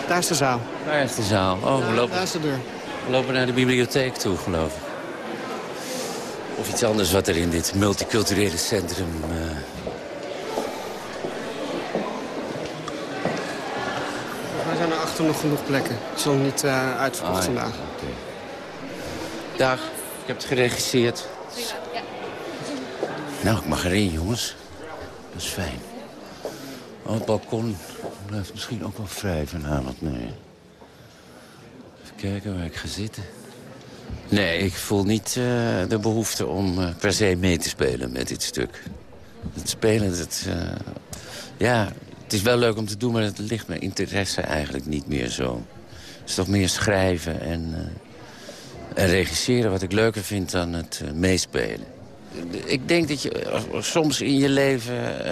Daar is de zaal. Daar is de zaal. Oh, we lopen, daar is de deur. We lopen naar de bibliotheek toe, geloof ik. Of iets anders wat er in dit multiculturele centrum... Uh... Er zijn er achter nog genoeg plekken. Het is nog niet uh, uitverkocht ah, ja. vandaag. Okay. Dag, ik heb het geregisseerd. Nou, ik mag erin, jongens. Dat is fijn. Oh, het balkon blijft misschien ook wel vrij vanavond. Nee. Even kijken waar ik ga zitten. Nee, ik voel niet uh, de behoefte om uh, per se mee te spelen met dit stuk. Het spelen, dat... Uh, ja, het is wel leuk om te doen, maar het ligt mijn interesse eigenlijk niet meer zo. Het is toch meer schrijven en, en regisseren wat ik leuker vind dan het meespelen. Ik denk dat je soms in je leven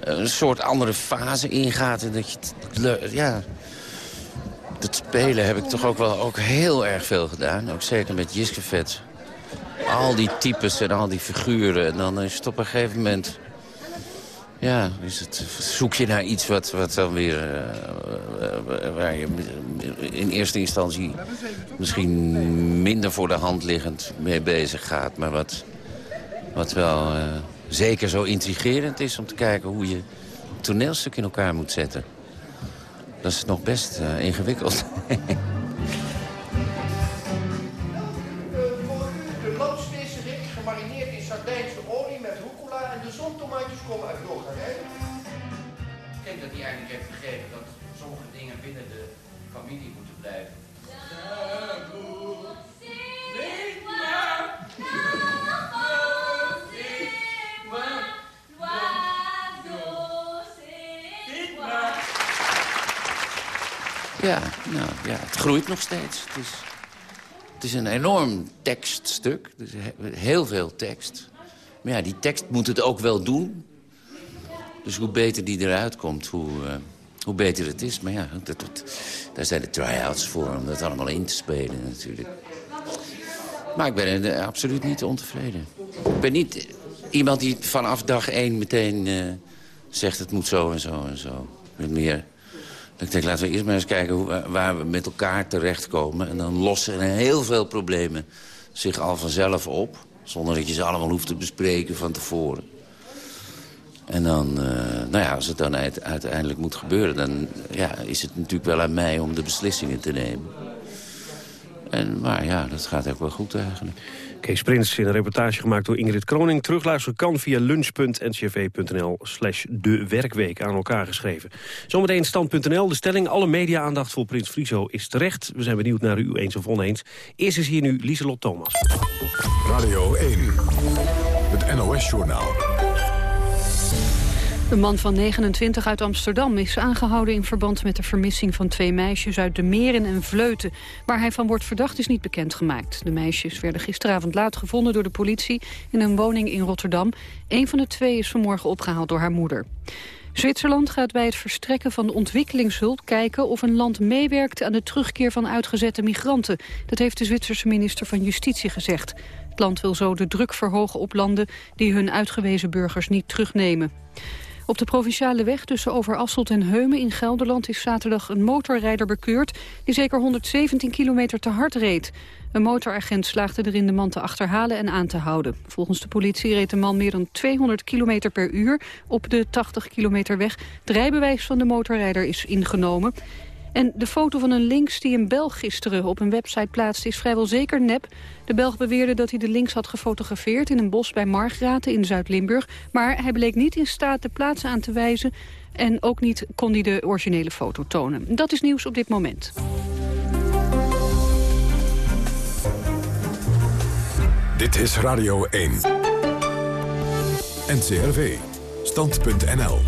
een soort andere fase ingaat. En dat je het, ja, het spelen heb ik toch ook wel ook heel erg veel gedaan. Ook zeker met Jiske Al die types en al die figuren. En dan is het op een gegeven moment... Ja, is het, zoek je naar iets wat, wat dan weer... Uh, waar je in eerste instantie misschien minder voor de hand liggend mee bezig gaat. Maar wat, wat wel zeker zo intrigerend is om te kijken hoe je een toneelstuk in elkaar moet zetten. Dat is nog best uh, ingewikkeld. Het is, het is een enorm tekststuk. Dus heel veel tekst. Maar ja, die tekst moet het ook wel doen. Dus hoe beter die eruit komt, hoe, uh, hoe beter het is. Maar ja, dat, dat, daar zijn de try-outs voor om dat allemaal in te spelen natuurlijk. Maar ik ben er absoluut niet ontevreden. Ik ben niet iemand die vanaf dag één meteen uh, zegt... het moet zo en zo en zo. Met meer ik denk, laten we eerst maar eens kijken hoe, waar we met elkaar terechtkomen. En dan lossen heel veel problemen zich al vanzelf op. Zonder dat je ze allemaal hoeft te bespreken van tevoren. En dan, uh, nou ja, als het dan uiteindelijk moet gebeuren... dan ja, is het natuurlijk wel aan mij om de beslissingen te nemen. En, maar ja, dat gaat ook wel goed eigenlijk. Kees Prins in een reportage gemaakt door Ingrid Kroning. Terugluisteren kan via lunch.ncv.nl slash de werkweek aan elkaar geschreven. Zometeen stand.nl. De stelling, alle media-aandacht voor Prins Friso is terecht. We zijn benieuwd naar u eens of oneens. Eerst is hier nu Lieselot Thomas. Radio 1, het NOS-journaal. De man van 29 uit Amsterdam is aangehouden in verband met de vermissing van twee meisjes uit de Meren en Vleuten. Waar hij van wordt verdacht is niet bekendgemaakt. De meisjes werden gisteravond laat gevonden door de politie in een woning in Rotterdam. Een van de twee is vanmorgen opgehaald door haar moeder. Zwitserland gaat bij het verstrekken van ontwikkelingshulp kijken of een land meewerkt aan de terugkeer van uitgezette migranten. Dat heeft de Zwitserse minister van Justitie gezegd. Het land wil zo de druk verhogen op landen die hun uitgewezen burgers niet terugnemen. Op de provinciale weg tussen Overasselt en Heumen in Gelderland is zaterdag een motorrijder bekeurd die zeker 117 kilometer te hard reed. Een motoragent slaagde erin de man te achterhalen en aan te houden. Volgens de politie reed de man meer dan 200 kilometer per uur op de 80 kilometer weg. Het rijbewijs van de motorrijder is ingenomen. En de foto van een links die een Belg gisteren op een website plaatste is vrijwel zeker nep. De Belg beweerde dat hij de links had gefotografeerd in een bos bij Margraten in Zuid-Limburg. Maar hij bleek niet in staat de plaats aan te wijzen en ook niet kon hij de originele foto tonen. Dat is nieuws op dit moment. Dit is Radio 1. NCRV. Stand.nl.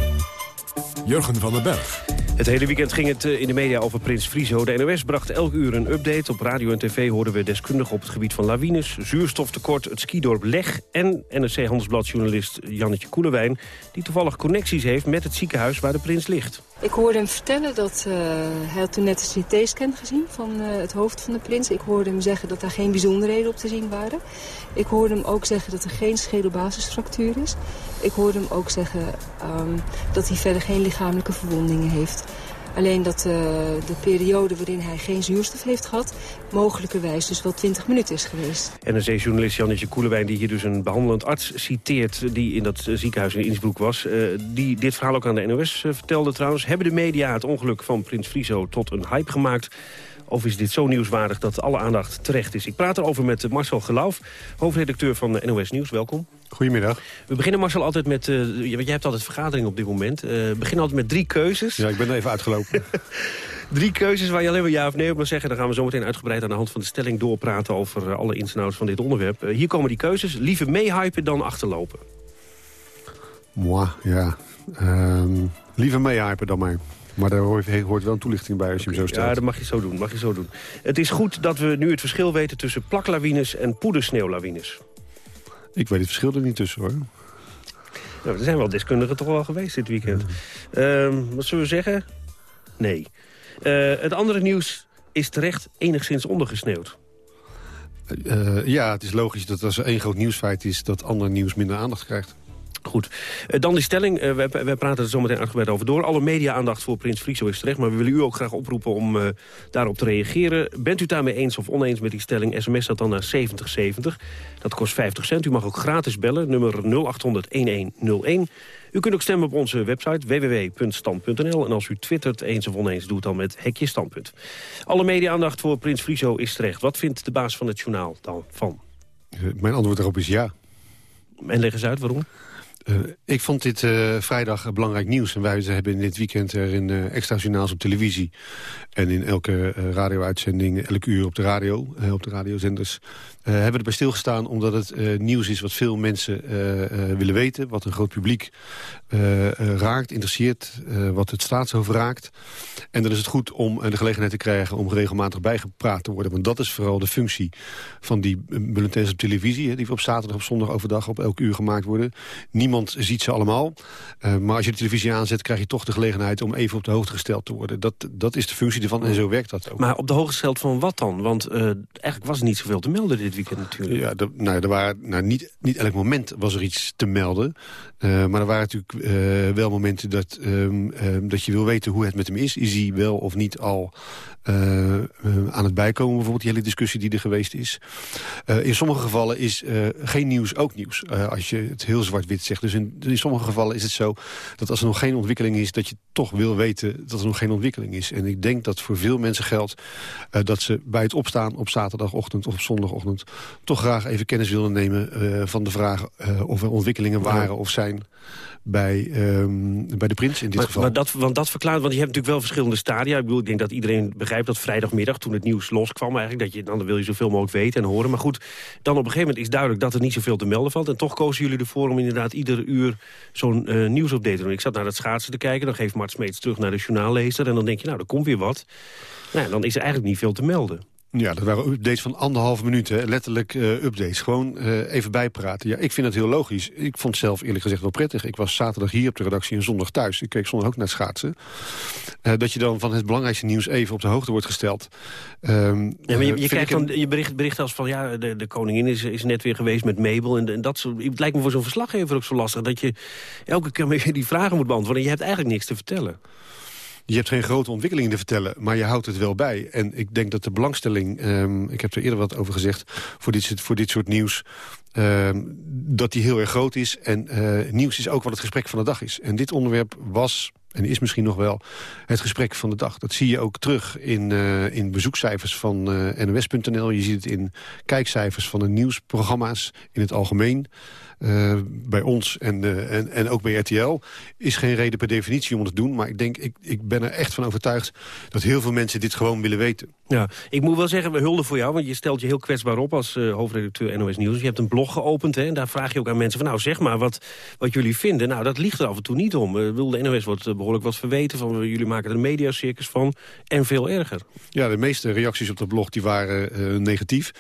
Jurgen van den Berg. Het hele weekend ging het eh, in de media over Prins Frizo. De NOS bracht elk uur een update. Op radio en tv hoorden we deskundigen op het gebied van lawines... zuurstoftekort, het skidorp Leg... en NRC Handelsbladjournalist Jannetje Koelewijn... die toevallig connecties heeft met het ziekenhuis waar de prins ligt. Ik hoorde hem vertellen dat uh, hij had toen net een CT-scan gezien... van uh, het hoofd van de prins. Ik hoorde hem zeggen dat daar geen bijzonderheden op te zien waren. Ik hoorde hem ook zeggen dat er geen schedelbasisfractuur is. Ik hoorde hem ook zeggen um, dat hij verder geen lichamelijke verwondingen heeft. Alleen dat uh, de periode waarin hij geen zuurstof heeft gehad... mogelijkerwijs dus wel 20 minuten is geweest. NRC-journalist Jannetje Koelewijn, die hier dus een behandelend arts citeert... die in dat ziekenhuis in Innsbruck was. Uh, die dit verhaal ook aan de NOS vertelde trouwens. Hebben de media het ongeluk van Prins Friso tot een hype gemaakt... Of is dit zo nieuwswaardig dat alle aandacht terecht is? Ik praat erover met Marcel Geloof, hoofdredacteur van NOS Nieuws. Welkom. Goedemiddag. We beginnen Marcel altijd met, uh, want jij hebt altijd vergadering op dit moment. Uh, we beginnen altijd met drie keuzes. Ja, ik ben er even uitgelopen. Drie keuzes waar je alleen maar ja of nee op mag zeggen. Dan gaan we zo meteen uitgebreid aan de hand van de stelling doorpraten... over alle ins en outs van dit onderwerp. Uh, hier komen die keuzes. Liever meehypen dan achterlopen. Moi, ja. Um, liever meehypen dan mij. Maar daar hoort, wel een toelichting bij als je okay, hem zo stelt. Ja, dat mag je zo doen. Mag je zo doen. Het is goed dat we nu het verschil weten tussen plaklawines en poedersneeuwlawines. Ik weet het verschil er niet tussen, hoor. Nou, er zijn wel deskundigen toch wel geweest dit weekend. Ja. Um, wat zullen we zeggen? Nee. Uh, het andere nieuws is terecht enigszins ondergesneeuwd. Uh, ja, het is logisch dat als er één groot nieuwsfeit is... dat ander nieuws minder aandacht krijgt. Goed. Uh, dan die stelling. Wij, wij, praten er zo meteen uitgebreid over door. Alle media-aandacht voor Prins Friso is terecht. Maar we willen u ook graag oproepen om uh, daarop te reageren. Bent u daarmee eens of oneens met die stelling? SMS dat dan naar 7070. Dat kost 50 cent. U mag ook gratis bellen. Nummer 0800-1101. U kunt ook stemmen op onze website www.stand.nl. En als u twittert eens of oneens, doe het dan met Hekje Standpunt. Alle media-aandacht voor Prins Friso is terecht. Wat vindt de baas van het journaal dan van? mijn antwoord daarop is ja. En leg eens uit waarom? Uh, ik vond dit uh, vrijdag belangrijk nieuws. En wij hebben dit weekend er in uh, extra journaals op televisie... en in elke radio-uitzending, elk uur op de radio, op de radiozenders... hebben we erbij stilgestaan omdat het nieuws is wat veel mensen willen weten... wat een groot publiek raakt, interesseert, wat het staatshoofd raakt. En dan is het goed om de gelegenheid te krijgen om regelmatig bijgepraat te worden. Want dat is vooral de functie van die bulletins op televisie... Hè, die op zaterdag, op zondag, overdag op elk uur gemaakt worden... Niemand Niemand ziet ze allemaal. Uh, maar als je de televisie aanzet, krijg je toch de gelegenheid... om even op de hoogte gesteld te worden. Dat, dat is de functie ervan en zo werkt dat ook. Maar op de hoogte gesteld van wat dan? Want uh, eigenlijk was er niet zoveel te melden dit weekend natuurlijk. Ja, de, nou, er waren, nou, niet, niet elk moment was er iets te melden. Uh, maar er waren natuurlijk wel momenten dat, um, um, dat je wil weten hoe het met hem is. Is hij wel of niet al aan het bijkomen. Bijvoorbeeld die hele discussie die er geweest is. In sommige gevallen is geen nieuws ook nieuws. als je het heel zwart-wit zegt. Dus in, in, sommige gevallen is het zo dat als er nog geen ontwikkeling is... dat je toch wil weten dat er nog geen ontwikkeling is. En ik denk dat voor veel mensen geldt dat ze bij het opstaan op zaterdagochtend of op zondagochtend... toch graag even kennis willen nemen van de vraag of er ontwikkelingen waren of zijn bij, um, bij de prins in dit maar, geval. Maar dat, want dat verklaart, want je hebt natuurlijk wel verschillende stadia. Ik bedoel, ik denk dat iedereen begrijpt dat vrijdagmiddag, toen het nieuws loskwam eigenlijk, dat je, dan wil je zoveel mogelijk weten en horen. Maar goed, dan op een gegeven moment is duidelijk dat er niet zoveel te melden valt. En toch kozen jullie ervoor om inderdaad ieder uur zo'n uh, nieuwsupdate te doen. Ik zat naar het schaatsen te kijken, dan geeft Mart Smeets terug naar de journaallezer. En dan denk je, nou, er komt weer wat. Nou, dan is er eigenlijk niet veel te melden. Ja, dat waren updates van anderhalve minuut, hè. letterlijk uh, updates. Gewoon uh, even bijpraten. Ja, ik vind het heel logisch. Ik vond het zelf eerlijk gezegd wel prettig. Ik was zaterdag hier op de redactie en zondag thuis. Ik keek zondag ook naar schaatsen. Uh, dat je dan van het belangrijkste nieuws even op de hoogte wordt gesteld. Um, ja, maar je, je krijgt dan je bericht, bericht als van... ja, de, de koningin is, is net weer geweest met Mabel. En, en dat zo, het lijkt me voor zo'n verslaggever ook zo lastig... dat je elke keer die vragen moet beantwoorden. En je hebt eigenlijk niks te vertellen. Je hebt geen grote ontwikkelingen te vertellen, maar je houdt het wel bij. En ik denk dat de belangstelling, um, ik heb er eerder wat over gezegd... voor dit, voor dit soort nieuws, um, dat die heel erg groot is. En uh, nieuws is ook wat het gesprek van de dag is. En dit onderwerp was en is misschien nog wel het gesprek van de dag. Dat zie je ook terug in, uh, in bezoekcijfers van uh, NOS.nl. Je ziet het in kijkcijfers van de nieuwsprogramma's in het algemeen. Uh, bij ons en, en, en ook bij RTL is geen reden per definitie om het te doen. Maar ik denk, ik, ik ben er echt van overtuigd dat heel veel mensen dit gewoon willen weten. Ja, ik moet wel zeggen, we hulden voor jou, want je stelt je heel kwetsbaar op als hoofdredacteur NOS Nieuws. Je hebt een blog geopend hè, en daar vraag je ook aan mensen van, nou zeg maar wat, wat jullie vinden. Nou, dat ligt er af en toe niet om. Uh, de NOS wordt behoorlijk wat verweten van, jullie maken er een mediacircus van en veel erger. Ja, de meeste reacties op de blog die waren negatief.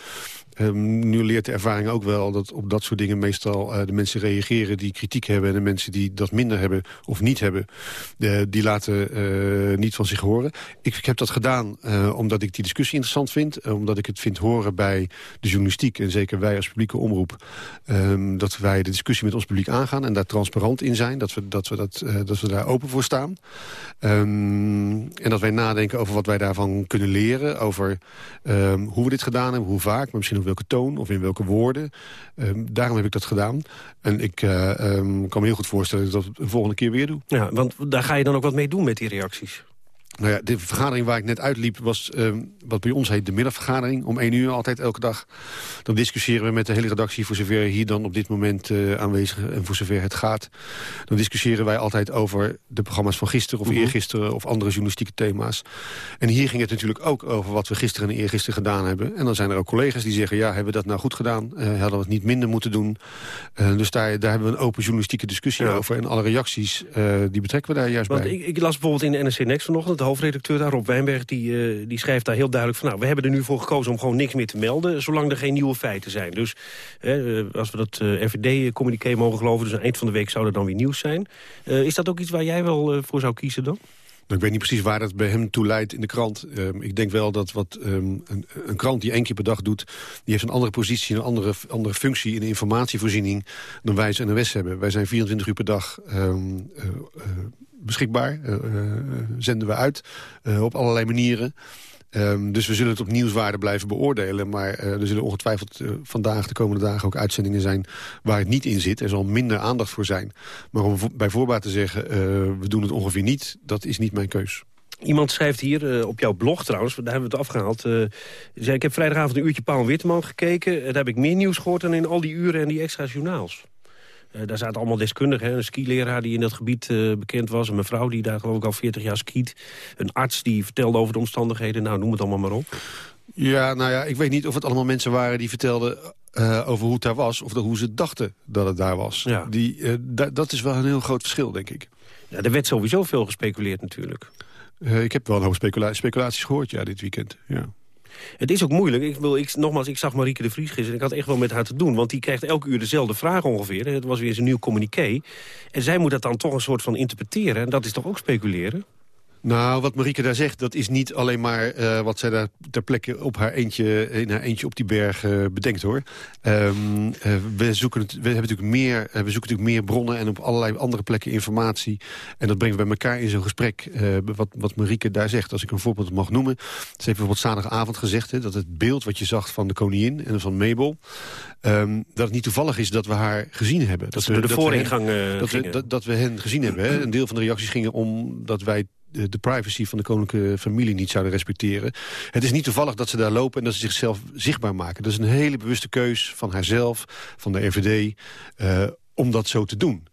Um, nu leert de ervaring ook wel dat op dat soort dingen meestal uh, de mensen reageren die kritiek hebben. En de mensen die dat minder hebben of niet hebben, die laten uh, niet van zich horen. Ik, ik heb dat gedaan omdat ik die discussie interessant vind. omdat ik het vind horen bij de journalistiek. En zeker wij als publieke omroep. Um, dat wij de discussie met ons publiek aangaan en daar transparant in zijn. Dat we, dat we, dat, dat we daar open voor staan. Um, en dat wij nadenken over wat wij daarvan kunnen leren. Over hoe we dit gedaan hebben, hoe vaak, maar misschien welke toon of in welke woorden. Um, daarom heb ik dat gedaan. En ik uh, um, kan me heel goed voorstellen dat ik dat de volgende keer weer doe. Ja, want daar ga je dan ook wat mee doen met die reacties? Nou ja, de vergadering waar ik net uitliep was ehm, wat bij ons heet de middagvergadering. Om één uur altijd elke dag. Dan discussiëren we met de hele redactie voor zover hier dan op dit moment uh, aanwezig en voor zover het gaat. Dan discussiëren wij altijd over de programma's van gisteren of mm eergisteren of andere journalistieke thema's. En hier ging het natuurlijk ook over wat we gisteren en eergisteren gedaan hebben. En dan zijn er ook collega's die zeggen, ja, hebben we dat nou goed gedaan? Uh, hadden we het niet minder moeten doen? Uh, dus daar, daar hebben we een open journalistieke discussie over. En alle reacties, die betrekken we daar juist Want bij. Ik, ik las bijvoorbeeld in de NRC Next vanochtend hoofdredacteur daar, Rob Wijnberg, die, uh, die schrijft daar heel duidelijk van... nou, we hebben er nu voor gekozen om gewoon niks meer te melden... zolang er geen nieuwe feiten zijn. Dus uh, als we dat uh, RVD-communiqué mogen geloven... dus aan eind van de week zou er dan weer nieuws zijn. is dat ook iets waar jij wel voor zou kiezen dan? Nou, ik weet niet precies waar dat bij hem toe leidt in de krant. Um, ik denk wel dat wat um, een, een, krant die één keer per dag doet... die heeft een andere positie, een andere, andere functie in de informatievoorziening... dan wij als NOS hebben. Wij zijn 24 uur per dag uh, beschikbaar, uh, zenden we uit op allerlei manieren. Um, dus we zullen het op nieuwswaarde blijven beoordelen. Maar er zullen ongetwijfeld vandaag, de komende dagen, ook uitzendingen zijn waar het niet in zit. Er zal minder aandacht voor zijn. Maar om bij voorbaat te zeggen, we doen het ongeveer niet, dat is niet mijn keus. Iemand schrijft hier, op jouw blog trouwens, daar hebben we het afgehaald. Zei, ik heb vrijdagavond een uurtje Paul Witteman gekeken. Daar heb ik meer nieuws gehoord dan in al die uren en die extra journaals. Uh, daar zaten allemaal deskundigen. Hè? Een skileraar die in dat gebied uh, bekend was. Een mevrouw die daar geloof ik al 40 jaar skiet. Een arts die vertelde over de omstandigheden. Nou, noem het allemaal maar op. Ja, nou ja, ik weet niet of het allemaal mensen waren die vertelden... Uh, over hoe het daar was, of de, hoe ze dachten dat het daar was. Ja. Die, da dat is wel een heel groot verschil, denk ik. Ja, er werd sowieso veel gespeculeerd natuurlijk. ik heb wel een hoop specula speculaties gehoord, ja, dit weekend. Ja. Het is ook moeilijk. Ik wil, ik, nogmaals, ik zag Marieke de Vries gisteren. En ik had echt wel met haar te doen. Want die krijgt elke uur dezelfde vraag ongeveer. Het was weer zijn nieuw communiqué. En zij moet dat dan toch een soort van interpreteren. En dat is toch ook speculeren? Nou, wat Marieke daar zegt, dat is niet alleen maar uh, wat zij daar ter plekke op haar eentje, in haar eentje op die berg uh, bedenkt hoor. Um, uh, we, zoeken het, we, hebben natuurlijk meer, we zoeken natuurlijk meer bronnen en op allerlei andere plekken informatie. En dat brengen we bij elkaar in zo'n gesprek, wat, wat Marieke daar zegt. Als ik een voorbeeld mag noemen. Ze heeft bijvoorbeeld zaterdagavond gezegd hè, dat het beeld wat je zag van de koningin en van Mabel... Um, dat het niet toevallig is dat we haar gezien hebben. Dat, dat we de vooringang dat, we, dat, dat we hen gezien hebben. Hè. Een deel van de reacties gingen om dat wij de, privacy van de koninklijke familie niet zouden respecteren. Het is niet toevallig dat ze daar lopen en dat ze zichzelf zichtbaar maken. Dat is een hele bewuste keus van haarzelf, van de RVD, uh, om dat zo te doen.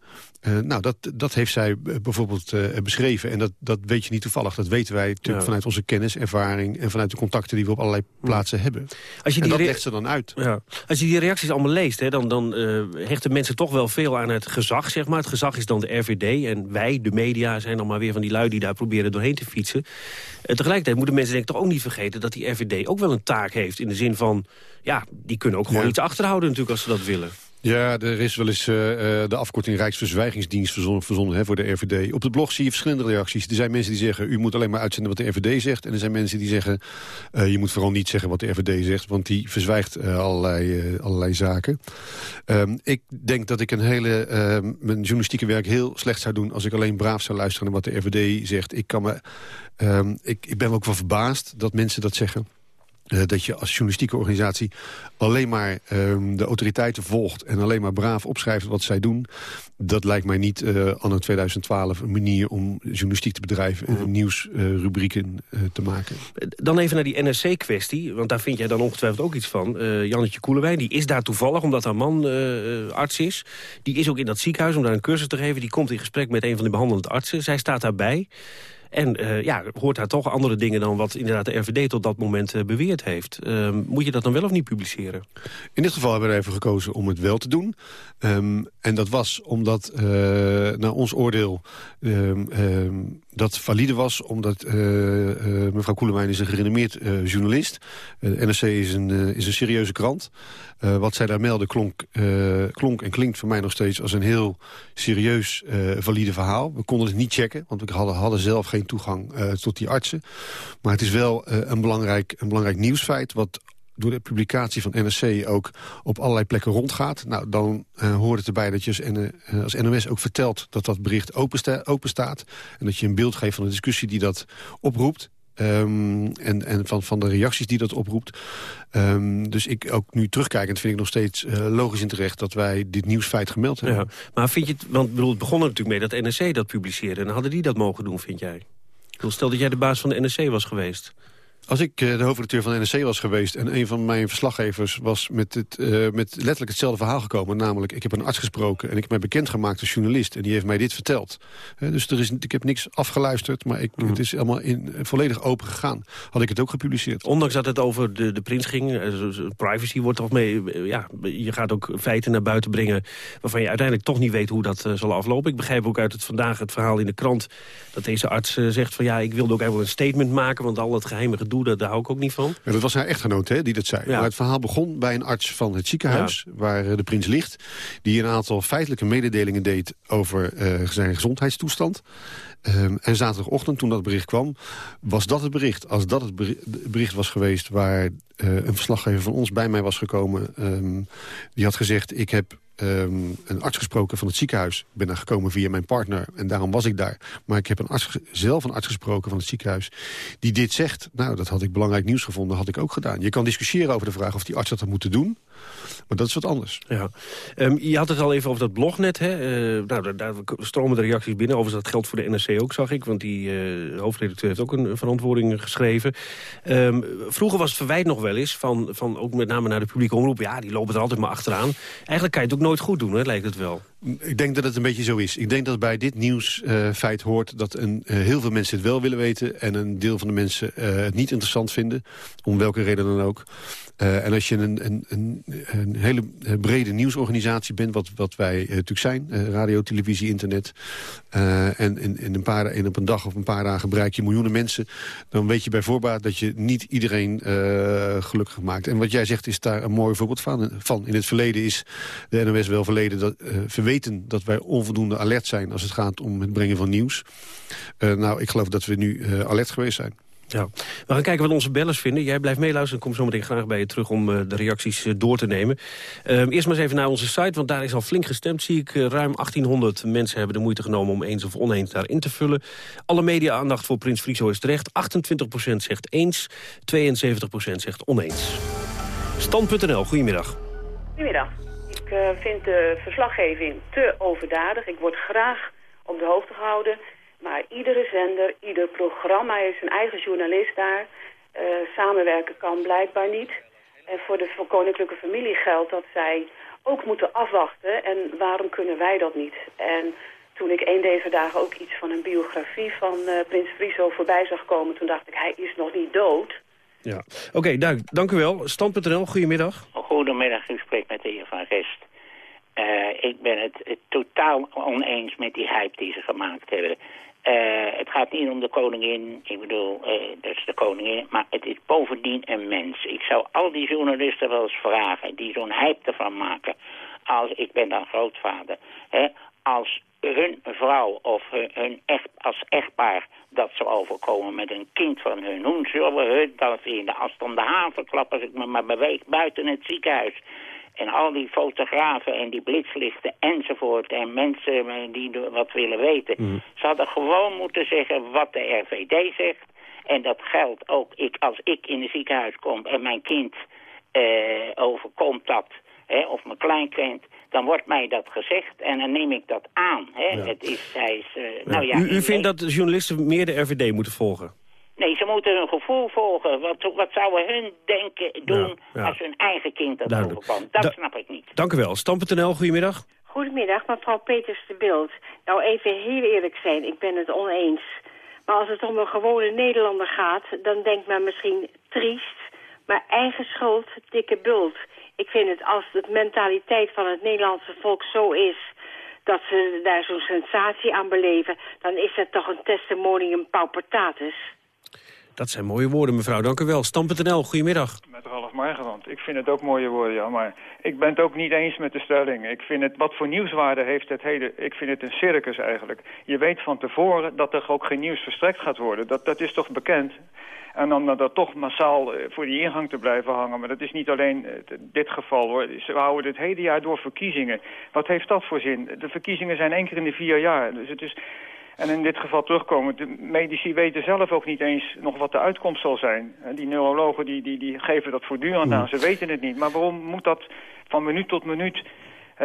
Uh, nou, dat, dat heeft zij bijvoorbeeld uh, beschreven. En dat, dat weet je niet toevallig. Dat weten wij natuurlijk ja. vanuit onze kennis, ervaring... en vanuit de contacten die we op allerlei plaatsen ja. hebben. Als je die en dat legt ze dan uit. Ja. Als je die reacties allemaal leest, hè, dan, dan uh, hechten mensen toch wel veel aan het gezag. Zeg maar. Het gezag is dan de RVD. En wij, de media, zijn dan maar weer van die lui... die daar proberen doorheen te fietsen. En tegelijkertijd moeten mensen denk ik toch ook niet vergeten... dat die RVD ook wel een taak heeft. In de zin van, ja, die kunnen ook gewoon iets achterhouden natuurlijk als ze dat willen. Ja, er is wel eens uh, de afkorting Rijksverzwijgingsdienst verzonnen, hè, voor de RVD. Op de blog zie je verschillende reacties. Er zijn mensen die zeggen, u moet alleen maar uitzenden wat de RVD zegt. En er zijn mensen die zeggen, uh, je moet vooral niet zeggen wat de RVD zegt. Want die verzwijgt allerlei, allerlei zaken. Um, ik denk dat ik een hele, mijn journalistieke werk heel slecht zou doen... als ik alleen braaf zou luisteren naar wat de RVD zegt. Ik, kan me, um, ik, ik ben ook wel verbaasd dat mensen dat zeggen... Uh, dat je als journalistieke organisatie alleen maar um, de autoriteiten volgt... en alleen maar braaf opschrijft wat zij doen... dat lijkt mij niet uh, anno 2012 een manier om journalistiek te bedrijven... en mm. nieuwsrubrieken uh, te maken. Dan even naar die NRC-kwestie, want daar vind jij dan ongetwijfeld ook iets van. Jannetje Koelewijn, die is daar toevallig omdat haar man arts is. Die is ook in dat ziekenhuis om daar een cursus te geven. Die komt in gesprek met een van de behandelende artsen. Zij staat daarbij. En uh, ja, hoort daar toch andere dingen dan wat inderdaad de RVD tot dat moment uh, beweerd heeft. Uh, moet je dat dan wel of niet publiceren? In dit geval hebben we er even gekozen om het wel te doen. Um, en dat was omdat naar ons oordeel um, dat valide was. Omdat mevrouw Koelemijn is een gerenommeerd journalist. NRC is een, is een serieuze krant. wat zij daar meldde klonk, klonk en klinkt voor mij nog steeds als een heel serieus valide verhaal. We konden het niet checken, want we hadden, hadden zelf geen toegang uh, tot die artsen. Maar het is wel uh, een, belangrijk, een belangrijk nieuwsfeit... wat door de publicatie van NRC ook op allerlei plekken rondgaat. Nou, dan uh, hoort het erbij dat je als, uh, als NOS ook vertelt dat dat bericht open. En dat je een beeld geeft van de discussie die dat oproept. Um, en en van, van de reacties die dat oproept. Um, dus ik ook nu terugkijkend vind ik nog steeds uh, logisch en terecht... dat wij dit nieuwsfeit gemeld hebben. Ja, maar vind je het, want bedoel, het begon natuurlijk mee dat NRC dat publiceerde... en hadden die dat mogen doen, vind jij? Stel dat jij de baas van de NSC was geweest. Als ik eh, de hoofdredacteur van de NRC was geweest... en een van mijn verslaggevers was met, het, uh, met letterlijk hetzelfde verhaal gekomen... namelijk, ik heb een arts gesproken en ik heb mij bekendgemaakt als journalist... en die heeft mij dit verteld. dus er is, ik heb niks afgeluisterd, maar ik, het is allemaal in, volledig open gegaan. Had ik het ook gepubliceerd. Ondanks dat het over de, de prins ging, uh, privacy wordt toch mee... ja, je gaat ook feiten naar buiten brengen... waarvan je uiteindelijk toch niet weet hoe dat zal aflopen. Ik begrijp ook uit het vandaag het verhaal in de krant... dat deze arts zegt van ja, ik wilde ook even een statement maken... want al het geheime gedoe dat, daar hou ik ook niet van. Ja, dat was haar echtgenoot hè, die dat zei. Maar het verhaal begon bij een arts van het ziekenhuis... waar eh, de prins ligt. Die een aantal feitelijke mededelingen deed over uh, zijn gezondheidstoestand. Um, en zaterdagochtend, toen dat bericht kwam, was dat het bericht. Als dat het bericht was geweest waar uh, een verslaggever van ons bij mij was gekomen... Um, die had gezegd, ik heb um, een arts gesproken van het ziekenhuis. Ik ben daar gekomen via mijn partner en daarom was ik daar. Maar ik heb een arts, zelf een arts gesproken van het ziekenhuis die dit zegt. Nou, dat had ik belangrijk nieuws gevonden, had ik ook gedaan. Je kan discussiëren over de vraag of die arts dat had moeten doen. Maar dat is wat anders. Ja. Um, je had het al even over dat blognet. Hè? Uh, nou, daar, stromen de reacties binnen. Overigens, dat geldt voor de NRC ook, zag ik. Want die uh, hoofdredacteur heeft ook een verantwoording geschreven. Um, vroeger was het verwijt nog wel eens, van, van ook met name naar de publieke omroep... ja, die lopen er altijd maar achteraan. Eigenlijk kan je het ook nooit goed doen, hè, lijkt het wel. Ik denk dat het een beetje zo is. Ik denk dat bij dit nieuwsfeit hoort dat een, uh, heel veel mensen het wel willen weten... en een deel van de mensen uh, het niet interessant vinden, om welke reden dan ook. en als je een, een, een, een, hele brede nieuwsorganisatie bent, wat, wat wij natuurlijk zijn... radio, televisie, internet... en in, in een paar, in op een dag of een paar dagen bereik je miljoenen mensen... dan weet je bij voorbaat dat je niet iedereen gelukkig maakt. En wat jij zegt is daar een mooi voorbeeld van. van. In het verleden is de NOS wel verleden dat, weten dat wij onvoldoende alert zijn... als het gaat om het brengen van nieuws. Uh, nou, ik geloof dat we nu uh, alert geweest zijn. Ja. We gaan kijken wat onze bellers vinden. Jij blijft meeluisteren en kom zo meteen graag bij je terug om uh, de reacties uh, door te nemen. Uh, eerst maar eens even naar onze site, want daar is al flink gestemd. Zie ik ruim 1800 mensen hebben de moeite genomen om eens of oneens daarin te vullen. Alle media-aandacht voor Prins Friso is terecht. 28% zegt eens, 72% zegt oneens. Stand.nl, goedemiddag. Goedemiddag. Ik uh, vind de verslaggeving te overdadig. Ik word graag op de hoogte gehouden. Maar iedere zender, ieder programma heeft zijn eigen journalist daar. Uh, samenwerken kan blijkbaar niet. En voor de koninklijke familie geldt dat zij ook moeten afwachten. En waarom kunnen wij dat niet? En toen ik een deze dagen ook iets van een biografie van uh, Prins Friso voorbij zag komen... toen dacht ik, hij is nog niet dood. Ja, oké, okay, dank u wel. Stand.nl, goedemiddag. Goedemiddag, u spreekt met de heer Van Rest. Uh, ik ben het, totaal oneens met die hype die ze gemaakt hebben. Uh, het gaat niet om de koningin, ik bedoel, uh, dat is de koningin, maar het is bovendien een mens. Ik zou al die journalisten wel eens vragen die zo'n hype ervan maken. Als, ik ben dan grootvader, hè, als hun vrouw of hun, hun echt, als echtpaar dat zou overkomen met een kind van hun. Hoe zullen hun dat zien? Als dan de havenklap, als ik me maar beweeg buiten het ziekenhuis... En al die fotografen en die blitslichten enzovoort... en mensen die wat willen weten... Mm. ze hadden gewoon moeten zeggen wat de RVD zegt. En dat geldt ook ik, als ik in het ziekenhuis kom en mijn kind uh, overkomt dat... Hè, of mijn kleinkind, dan wordt mij dat gezegd en dan neem ik dat aan. Hè. Ja. Het is, hij is, uh, ja. Nou ja, u, u vindt dat de journalisten meer de RVD moeten volgen? Nee, ze moeten hun gevoel volgen. Wat, wat zouden hun denken, doen ja, ja. als hun eigen kind dat Duidelijk. overkomt? Dat da snap ik niet. Dank u wel. Stam.nl, goedemiddag. Goedemiddag, mevrouw Peters de Beeld. Nou, even heel eerlijk zijn, ik ben het oneens. Maar als het om een gewone Nederlander gaat, dan denkt men misschien triest. Maar eigen schuld, dikke bult. Ik vind het, als de mentaliteit van het Nederlandse volk zo is dat ze daar zo'n sensatie aan beleven... dan is dat toch een testimonium paupertatis. Dat zijn mooie woorden, mevrouw. Dank u wel. Stam.nl, goedemiddag. Met Ralf Margerand. Ik vind het ook mooie woorden, ja. Maar ik ben het ook niet eens met de stelling. Ik vind het, wat voor nieuwswaarde heeft het hele... Ik vind het een circus eigenlijk. Je weet van tevoren dat er ook geen nieuws verstrekt gaat worden. Dat, dat is toch bekend? En dan dat toch massaal voor die ingang te blijven hangen. Maar dat is niet alleen dit geval hoor. Ze houden dit hele jaar door verkiezingen. Wat heeft dat voor zin? De verkiezingen zijn één keer in de vier jaar. Dus het is... En in dit geval terugkomen, de medici weten zelf ook niet eens nog wat de uitkomst zal zijn. Die neurologen die, die, die geven dat voortdurend aan, ze weten het niet. Maar waarom moet dat van minuut tot minuut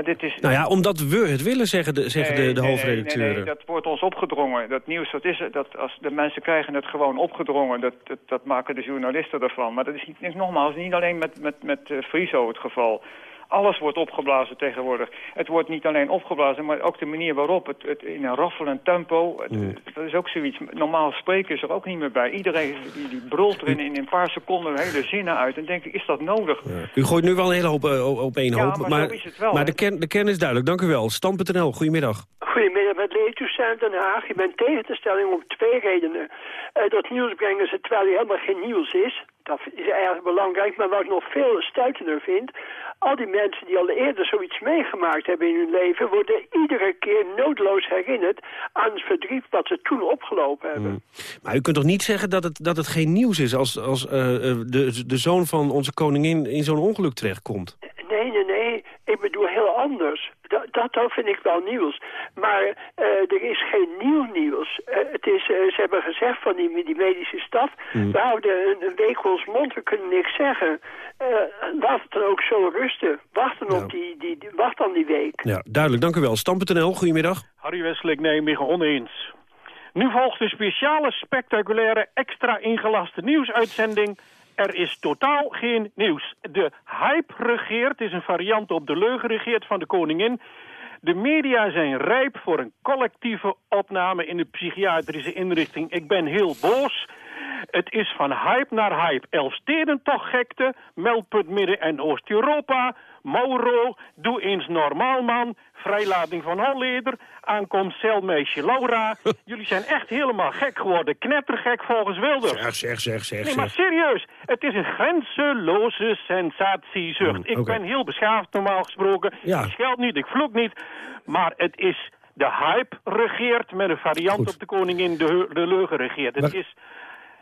dit is... Nou ja, omdat we het willen, zeggen de, zeggen Nee, de, de nee, hoofdredacteuren. Nee, dat wordt ons opgedrongen. Dat nieuws, dat is. Dat als de mensen krijgen het gewoon opgedrongen. Dat, dat, dat maken de journalisten ervan. Maar dat is, niet, is nogmaals niet alleen met, met, met eh, Friso het geval. Alles wordt opgeblazen tegenwoordig. Het wordt niet alleen opgeblazen, maar ook de manier waarop. Het, het in een raffelend tempo. Het, Dat is ook zoiets. Normaal spreken is er ook niet meer bij. Iedereen die, die brult er in, in een paar seconden hele zinnen uit. En denk ik, is dat nodig? U gooit nu wel een hele hoop eh, op één Ja, hoop. maar zo is het wel, maar de, kern, de kern is duidelijk. Dank u wel. Stand.nl, goedemiddag. Goedemiddag, met Leertoestent Den Haag. Ik ben tegen de stelling om twee redenen. Eh, dat nieuws brengen ze terwijl er helemaal geen nieuws is. Dat is erg belangrijk. Maar wat ik nog veel stuitender vind... al die mensen die al eerder zoiets meegemaakt hebben in hun leven... worden iedere keer noodloos herinnerd aan het verdriet wat ze toen opgelopen hebben. Maar u kunt toch niet zeggen dat het, dat het geen nieuws is... als, als eh, eh, de, de zoon van onze koningin in zo'n ongeluk terechtkomt? Nee, nee, nee. Ik bedoel heel anders. Dat, dat, dat vind ik wel nieuws. Maar eh, er is geen nieuw nieuws. Eh, het is, eh, ze hebben gezegd van die, die medische staf... we houden een, een week ons mond, we kunnen niks zeggen. Eh, laat het dan ook zo rusten. Wacht dan, op die, die, die- wacht dan die week. Ja, duidelijk. Dank u wel. Stam.nl, goedemiddag. Harry Westelijk, Nijmegen oneens. Nu volgt een speciale, spectaculaire, extra ingelaste nieuwsuitzending. Er is totaal geen nieuws. De hype regeert, is een variant op de leugen regeert van de koningin. De media zijn rijp voor een collectieve opname in de psychiatrische inrichting. Ik ben heel boos. Het is van hype naar hype. Elfstedentocht gekte, meldpunt Midden- en Oost-Europa, Mauro, doe eens normaal man, vrijlating van Holleder, aankomst celmeisje Laura. Jullie zijn echt helemaal gek geworden, knettergek volgens Wilders. Zeg, zeg, zeg, zeg. Nee, maar serieus. Het is een grenzeloze sensatiezucht. ik Mm, oké. ben heel beschaafd normaal gesproken. Ja. Ik scheld niet, ik vloek niet. Maar het is... De hype regeert met een variant op de koningin, de, de leugen regeert. Het Maar- is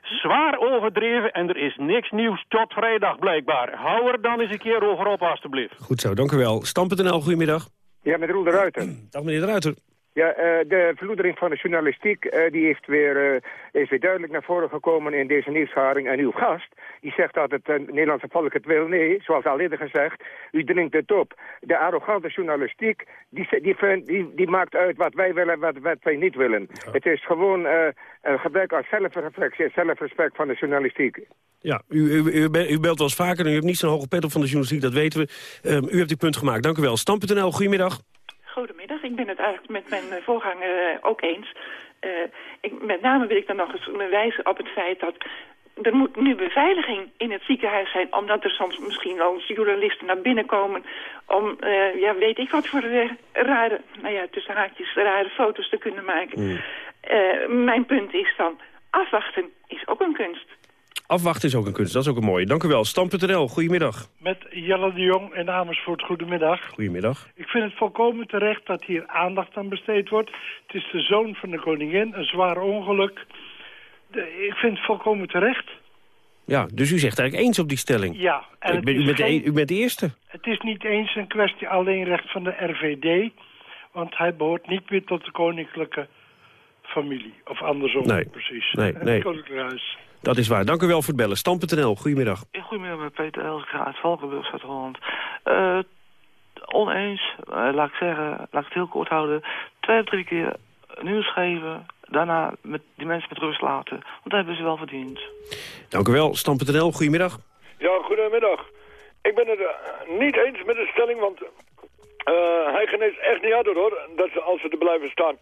zwaar overdreven en er is niks nieuws tot vrijdag blijkbaar. Hou er dan eens een keer over op, alstublieft. Goed zo, dank u wel. Stam.nl, goedemiddag. Ja, met Roel de Ruiter. Dag meneer de Ruiter. Ja, eh, de verloedering van de journalistiek eh, die heeft weer, eh, is weer duidelijk naar voren gekomen in deze nieuwsgaring. En uw gast, die zegt dat het Nederlandse volk het wil. Nee, zoals al eerder gezegd, u dringt het op. De arrogante journalistiek, die, die, die, die maakt uit wat wij willen en wat, wat wij niet willen. Het is gewoon een gebrek aan zelfreflectie en zelfrespect van de journalistiek. Ja, u, u, u, be- u belt wel eens vaker en u hebt niet zo'n hoge pet op van de journalistiek, dat weten we. Ehm, u hebt uw punt gemaakt, dank u wel. Stam.nl, goedemiddag. Goedemiddag, ik ben het eigenlijk met mijn eh, voorganger eh, ook eens. Eh, ik, met name wil ik dan nog eens wijzen op het feit dat er moet nu beveiliging in het ziekenhuis zijn... omdat er soms misschien wel journalisten naar binnen komen... om, ja, weet ik wat voor rare, nou ja, tussen haakjes, rare foto's te kunnen maken. Eh, mijn punt is dan, afwachten is ook een kunst. Afwachten is ook een kunst, dat is ook een mooie. Dank u wel. Stam.nl, goedemiddag. Met Jelle de Jong in Amersfoort, goedemiddag. Goedemiddag. Ik vind het volkomen terecht dat hier aandacht aan besteed wordt. Het is de zoon van de koningin, een zwaar ongeluk. De- ik vind het volkomen terecht. Ja, dus u zegt eigenlijk eens op die stelling. Ja, en u, het bent- u, is bent de, geen- e- u bent de eerste. Het is niet eens een kwestie alleen recht van de RVD... want hij behoort niet meer tot de koninklijke familie. Of andersom, Nee. precies. Nee, Het nee. huis. Dat is waar. Dank u wel voor het bellen. Stam.nl, goedemiddag. Goedemiddag, met Peter Elska uit Valkenburg, Zuid-Holland. Eh, oneens, eh, laat ik zeggen, laat ik het heel kort houden. Twee of drie keer nieuws geven, daarna met die mensen met rust laten. Want dat hebben ze wel verdiend. Dank u wel. Stam.nl, goedemiddag. Ja, goedemiddag. Ik ben het eh, niet eens met de stelling, want eh, hij geneest echt niet harder hoor, dat ze, als ze er blijven staan.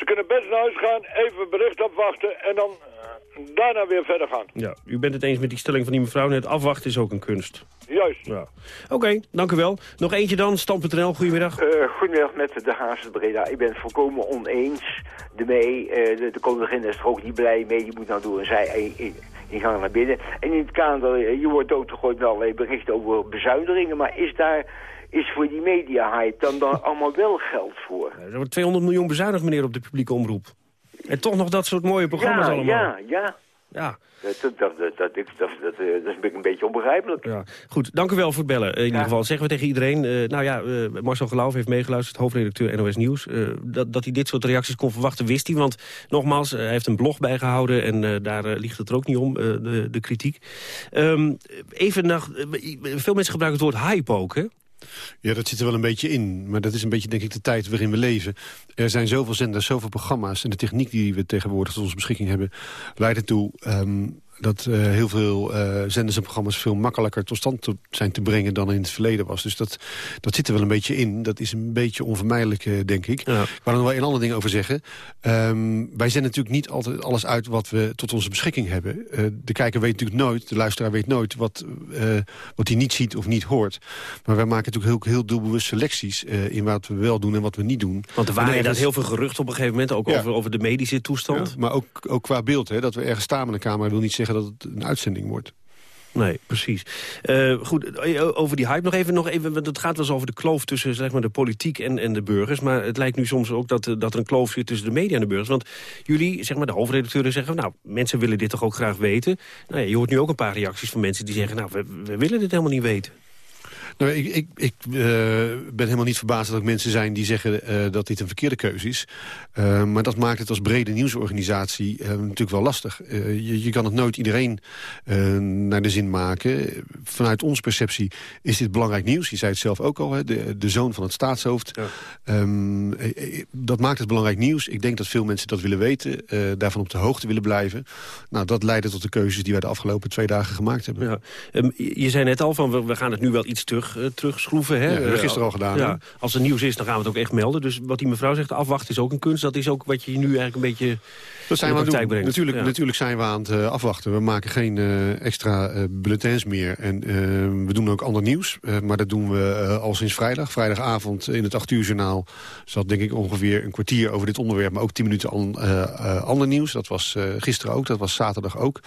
Ze kunnen best naar huis gaan, even bericht afwachten en dan eh, daarna weer verder gaan. Ja, u bent het eens met die stelling van die mevrouw. Net afwachten is ook een kunst. Juist. Ja. Oké, dank u wel. Nog eentje dan. Stam.nl, goedemiddag. Eh, goedemiddag met de Haagse Breda. Ik ben het volkomen oneens ermee. Eh, de, de koningin is er ook niet blij mee. Die moet nou door een zij ingang naar binnen. En in het kader, je wordt doodgegooid met allerlei berichten over bezuinigingen. Maar is daar is voor die media-hype dan, dan allemaal wel geld voor? Er wordt 200 miljoen bezuinigd, meneer, op de publieke omroep. En toch nog dat soort mooie programma's ja, allemaal. ja, ja. Ja. Dat, dat, dat, dat, dat, is een beetje onbegrijpelijk. Ja, goed. Dank u wel voor het bellen. Eh, in ieder geval zeggen we tegen iedereen... eh, nou ja, eh, Marcel Geloof heeft meegeluisterd, hoofdredacteur NOS Nieuws. dat, dat hij dit soort reacties kon verwachten, wist hij. Want nogmaals, hij heeft een blog bijgehouden... en daar ligt het er ook niet om, de, de kritiek. Ehm, even nog... veel mensen gebruiken het woord hype ook, hè? Ja, dat zit er wel een beetje in. Maar dat is een beetje, denk ik, de tijd waarin we leven. Er zijn zoveel zenders, zoveel programma's... en de techniek die we tegenwoordig tot onze beschikking hebben... leidt ertoe ehm, dat uh, heel veel uh, zenders en programma's veel makkelijker tot stand te, zijn te brengen dan in het verleden was. Dus dat, dat zit er wel een beetje in. Dat is een beetje onvermijdelijk, uh, denk ik. Ja. Ik wou er nog wel een ander ding over zeggen. Um, wij zenden natuurlijk niet altijd alles uit wat we tot onze beschikking hebben. de kijker weet natuurlijk nooit, de luisteraar weet nooit wat, wat hij niet ziet of niet hoort. Maar wij maken natuurlijk heel, heel doelbewust selecties in wat we wel doen en wat we niet doen. Want er waren inderdaad heel veel geruchten op een gegeven moment, ook ja. over, over de medische toestand. Ja, maar ook, ook qua beeld, hè, dat we ergens staan met een camera wil niet zeggen dat het een uitzending wordt. Nee, precies. Uh, goed, over die hype nog even, nog even. Want het gaat wel eens over de kloof tussen zeg maar, de politiek en, en de burgers. Maar het lijkt nu soms ook dat, dat er een kloof zit tussen de media en de burgers. Want jullie, zeg maar, de hoofdredacteuren zeggen... nou, mensen willen dit toch ook graag weten. Nou ja, je hoort nu ook een paar reacties van mensen die zeggen... nou, we, we willen dit helemaal niet weten. Nou, ik, ik, ik uh, ben helemaal niet verbaasd dat er mensen zijn die zeggen uh, dat dit een verkeerde keuze is. Uh, maar dat maakt het als brede nieuwsorganisatie natuurlijk wel lastig. Je, je, kan het nooit iedereen naar de zin maken. Vanuit onze perceptie is dit belangrijk nieuws. Je zei het zelf ook al, hè, de, de zoon van het staatshoofd. Ja. Um, dat maakt het belangrijk nieuws. Ik denk dat veel mensen dat willen weten. daarvan op de hoogte willen blijven. Nou, dat leidde tot de keuzes die wij de afgelopen twee dagen gemaakt hebben. Ja. Um, je zei net al, van we, we gaan het nu wel iets terug terug, uh, terugschroeven. Hè? Ja, hebben we gisteren al gedaan. Ja, als er nieuws is, dan gaan we het ook echt melden. Dus wat die mevrouw zegt, afwachten is ook een kunst. Dat is ook wat je nu eigenlijk een beetje dat zijn we aan het doen. Natuurlijk, ja. natuurlijk zijn we aan het uh, afwachten. We maken geen uh, extra uh, bulletins meer. En we doen ook ander nieuws. maar dat doen we al sinds vrijdag. Vrijdagavond in het 8 uur journaal zat denk ik ongeveer een kwartier over dit onderwerp. Maar ook 10 minuten an, ander nieuws. Dat was gisteren ook, dat was zaterdag ook.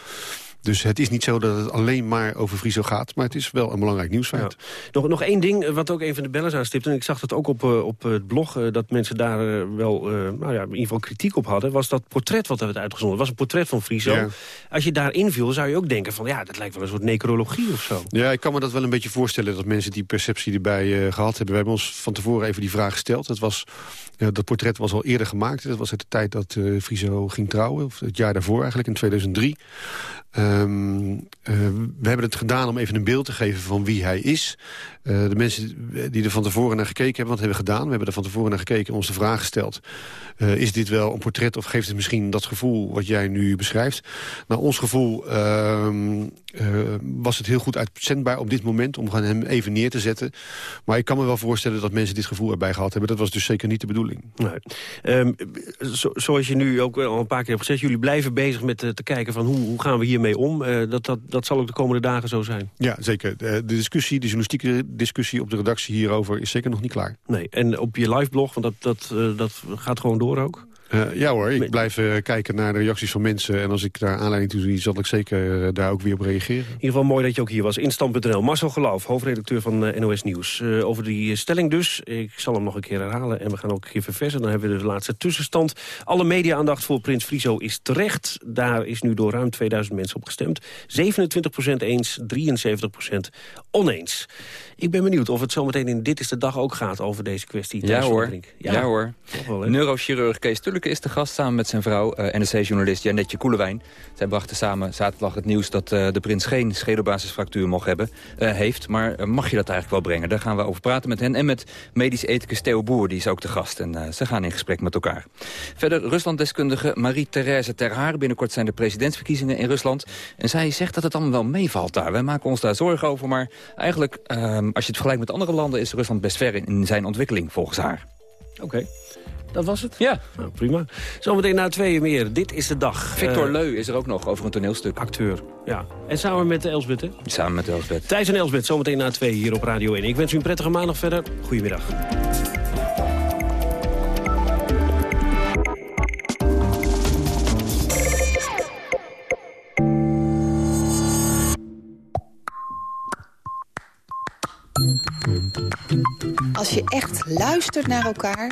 Dus het is niet zo dat het alleen maar over Friso gaat... maar het is wel een belangrijk nieuwsfeit. Ja. Nog, nog één ding, wat ook een van de bellers aanstipt... en ik zag dat ook op, uh, op het blog, uh, dat mensen daar uh, wel nou ja, in ieder geval kritiek op hadden... was dat portret wat er werd uitgezonden. Het was een portret van Friso. Ja. Als je daarin viel, zou je ook denken van... ja, dat lijkt wel een soort necrologie of zo. Ja, ik kan me dat wel een beetje voorstellen... dat mensen die perceptie erbij gehad hebben. We hebben ons van tevoren even die vraag gesteld. Het was, dat portret was al eerder gemaakt. Dat was uit de tijd dat Friso ging trouwen. Of het jaar daarvoor eigenlijk, in 2003. Um, uh, we hebben het gedaan om even een beeld te geven van wie hij is. Uh, de mensen die er van tevoren naar gekeken hebben, wat hebben we gedaan? We hebben er van tevoren naar gekeken en ons de vraag gesteld. Uh, is dit wel een portret of geeft het misschien dat gevoel wat jij nu beschrijft? Nou, ons gevoel was het heel goed uitzendbaar op dit moment... om hem even neer te zetten. Maar ik kan me wel voorstellen dat mensen dit gevoel erbij gehad hebben. Dat was dus zeker niet de bedoeling. Nee. Um, zo, zoals je nu ook al een paar keer hebt gezegd... jullie blijven bezig met te kijken van hoe, hoe gaan we hiermee om. Uh, dat, dat, dat zal ook de komende dagen zo zijn. Ja, zeker. De, discussie, de journalistieke discussie op de redactie hierover... is zeker nog niet klaar. Nee, en op je liveblog, want dat, dat, dat gaat gewoon door ook? Uh, ja hoor, ik blijf uh, kijken naar de reacties van mensen. En als ik daar aanleiding toe zie, zal ik zeker uh, daar ook weer op reageren. In ieder geval mooi dat je ook hier was. Instand.nl. Marcel Geloof, hoofdredacteur van NOS Nieuws. over die stelling dus. Ik zal hem nog een keer herhalen. En we gaan ook een keer verversen. Dan hebben we de laatste tussenstand. Alle media-aandacht voor Prins Friso is terecht. Daar is nu door ruim 2000 mensen op gestemd. 27% eens, 73% oneens. Ik ben benieuwd of het zometeen in Dit is de Dag ook gaat over deze kwestie. Ja hoor, ja. ja hoor. Neurochirurg Kees Is de gast samen met zijn vrouw, uh, NRC-journalist Janetje Koelewijn. Zij brachten samen zaterdag het nieuws dat uh, de prins geen schedelbasisfractuur mocht hebben, uh, heeft. Maar mag je dat eigenlijk wel brengen? Daar gaan we over praten met hen en met medisch ethicus Theo Boer, die is ook de gast. En ze gaan in gesprek met elkaar. Verder Ruslanddeskundige Marie-Therese Terhaar. Binnenkort zijn de presidentsverkiezingen in Rusland. En zij zegt dat het allemaal wel meevalt daar. Wij maken ons daar zorgen over, maar eigenlijk... Ehm, als je het vergelijkt met andere landen is Rusland best ver in, zijn ontwikkeling, volgens haar. Oké. Dat was het? Ja. Nou, prima. Zometeen na tweeën meer. Dit is de dag. Victor uh, Leu is er ook nog over een toneelstuk. Acteur, ja. En samen met Elsbeth, hè? Samen met Elsbeth. Thijs en Elsbeth, zometeen na twee hier op Radio 1. Ik wens u een prettige maandag verder. Goedemiddag. Als je echt luistert naar elkaar,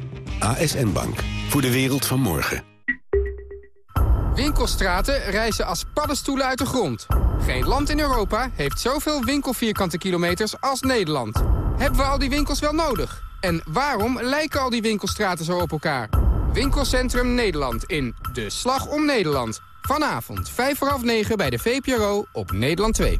ASN Bank, voor de wereld van morgen. Winkelstraten reizen als paddenstoelen uit de grond. Geen land in Europa heeft zoveel winkelvierkante kilometers als Nederland. Hebben we al die winkels wel nodig? En waarom lijken al die winkelstraten zo op elkaar? Winkelcentrum Nederland in De Slag om Nederland. Vanavond 5 voor half 9 bij de VPRO op Nederland 2.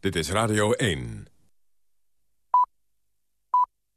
Dit is Radio 1.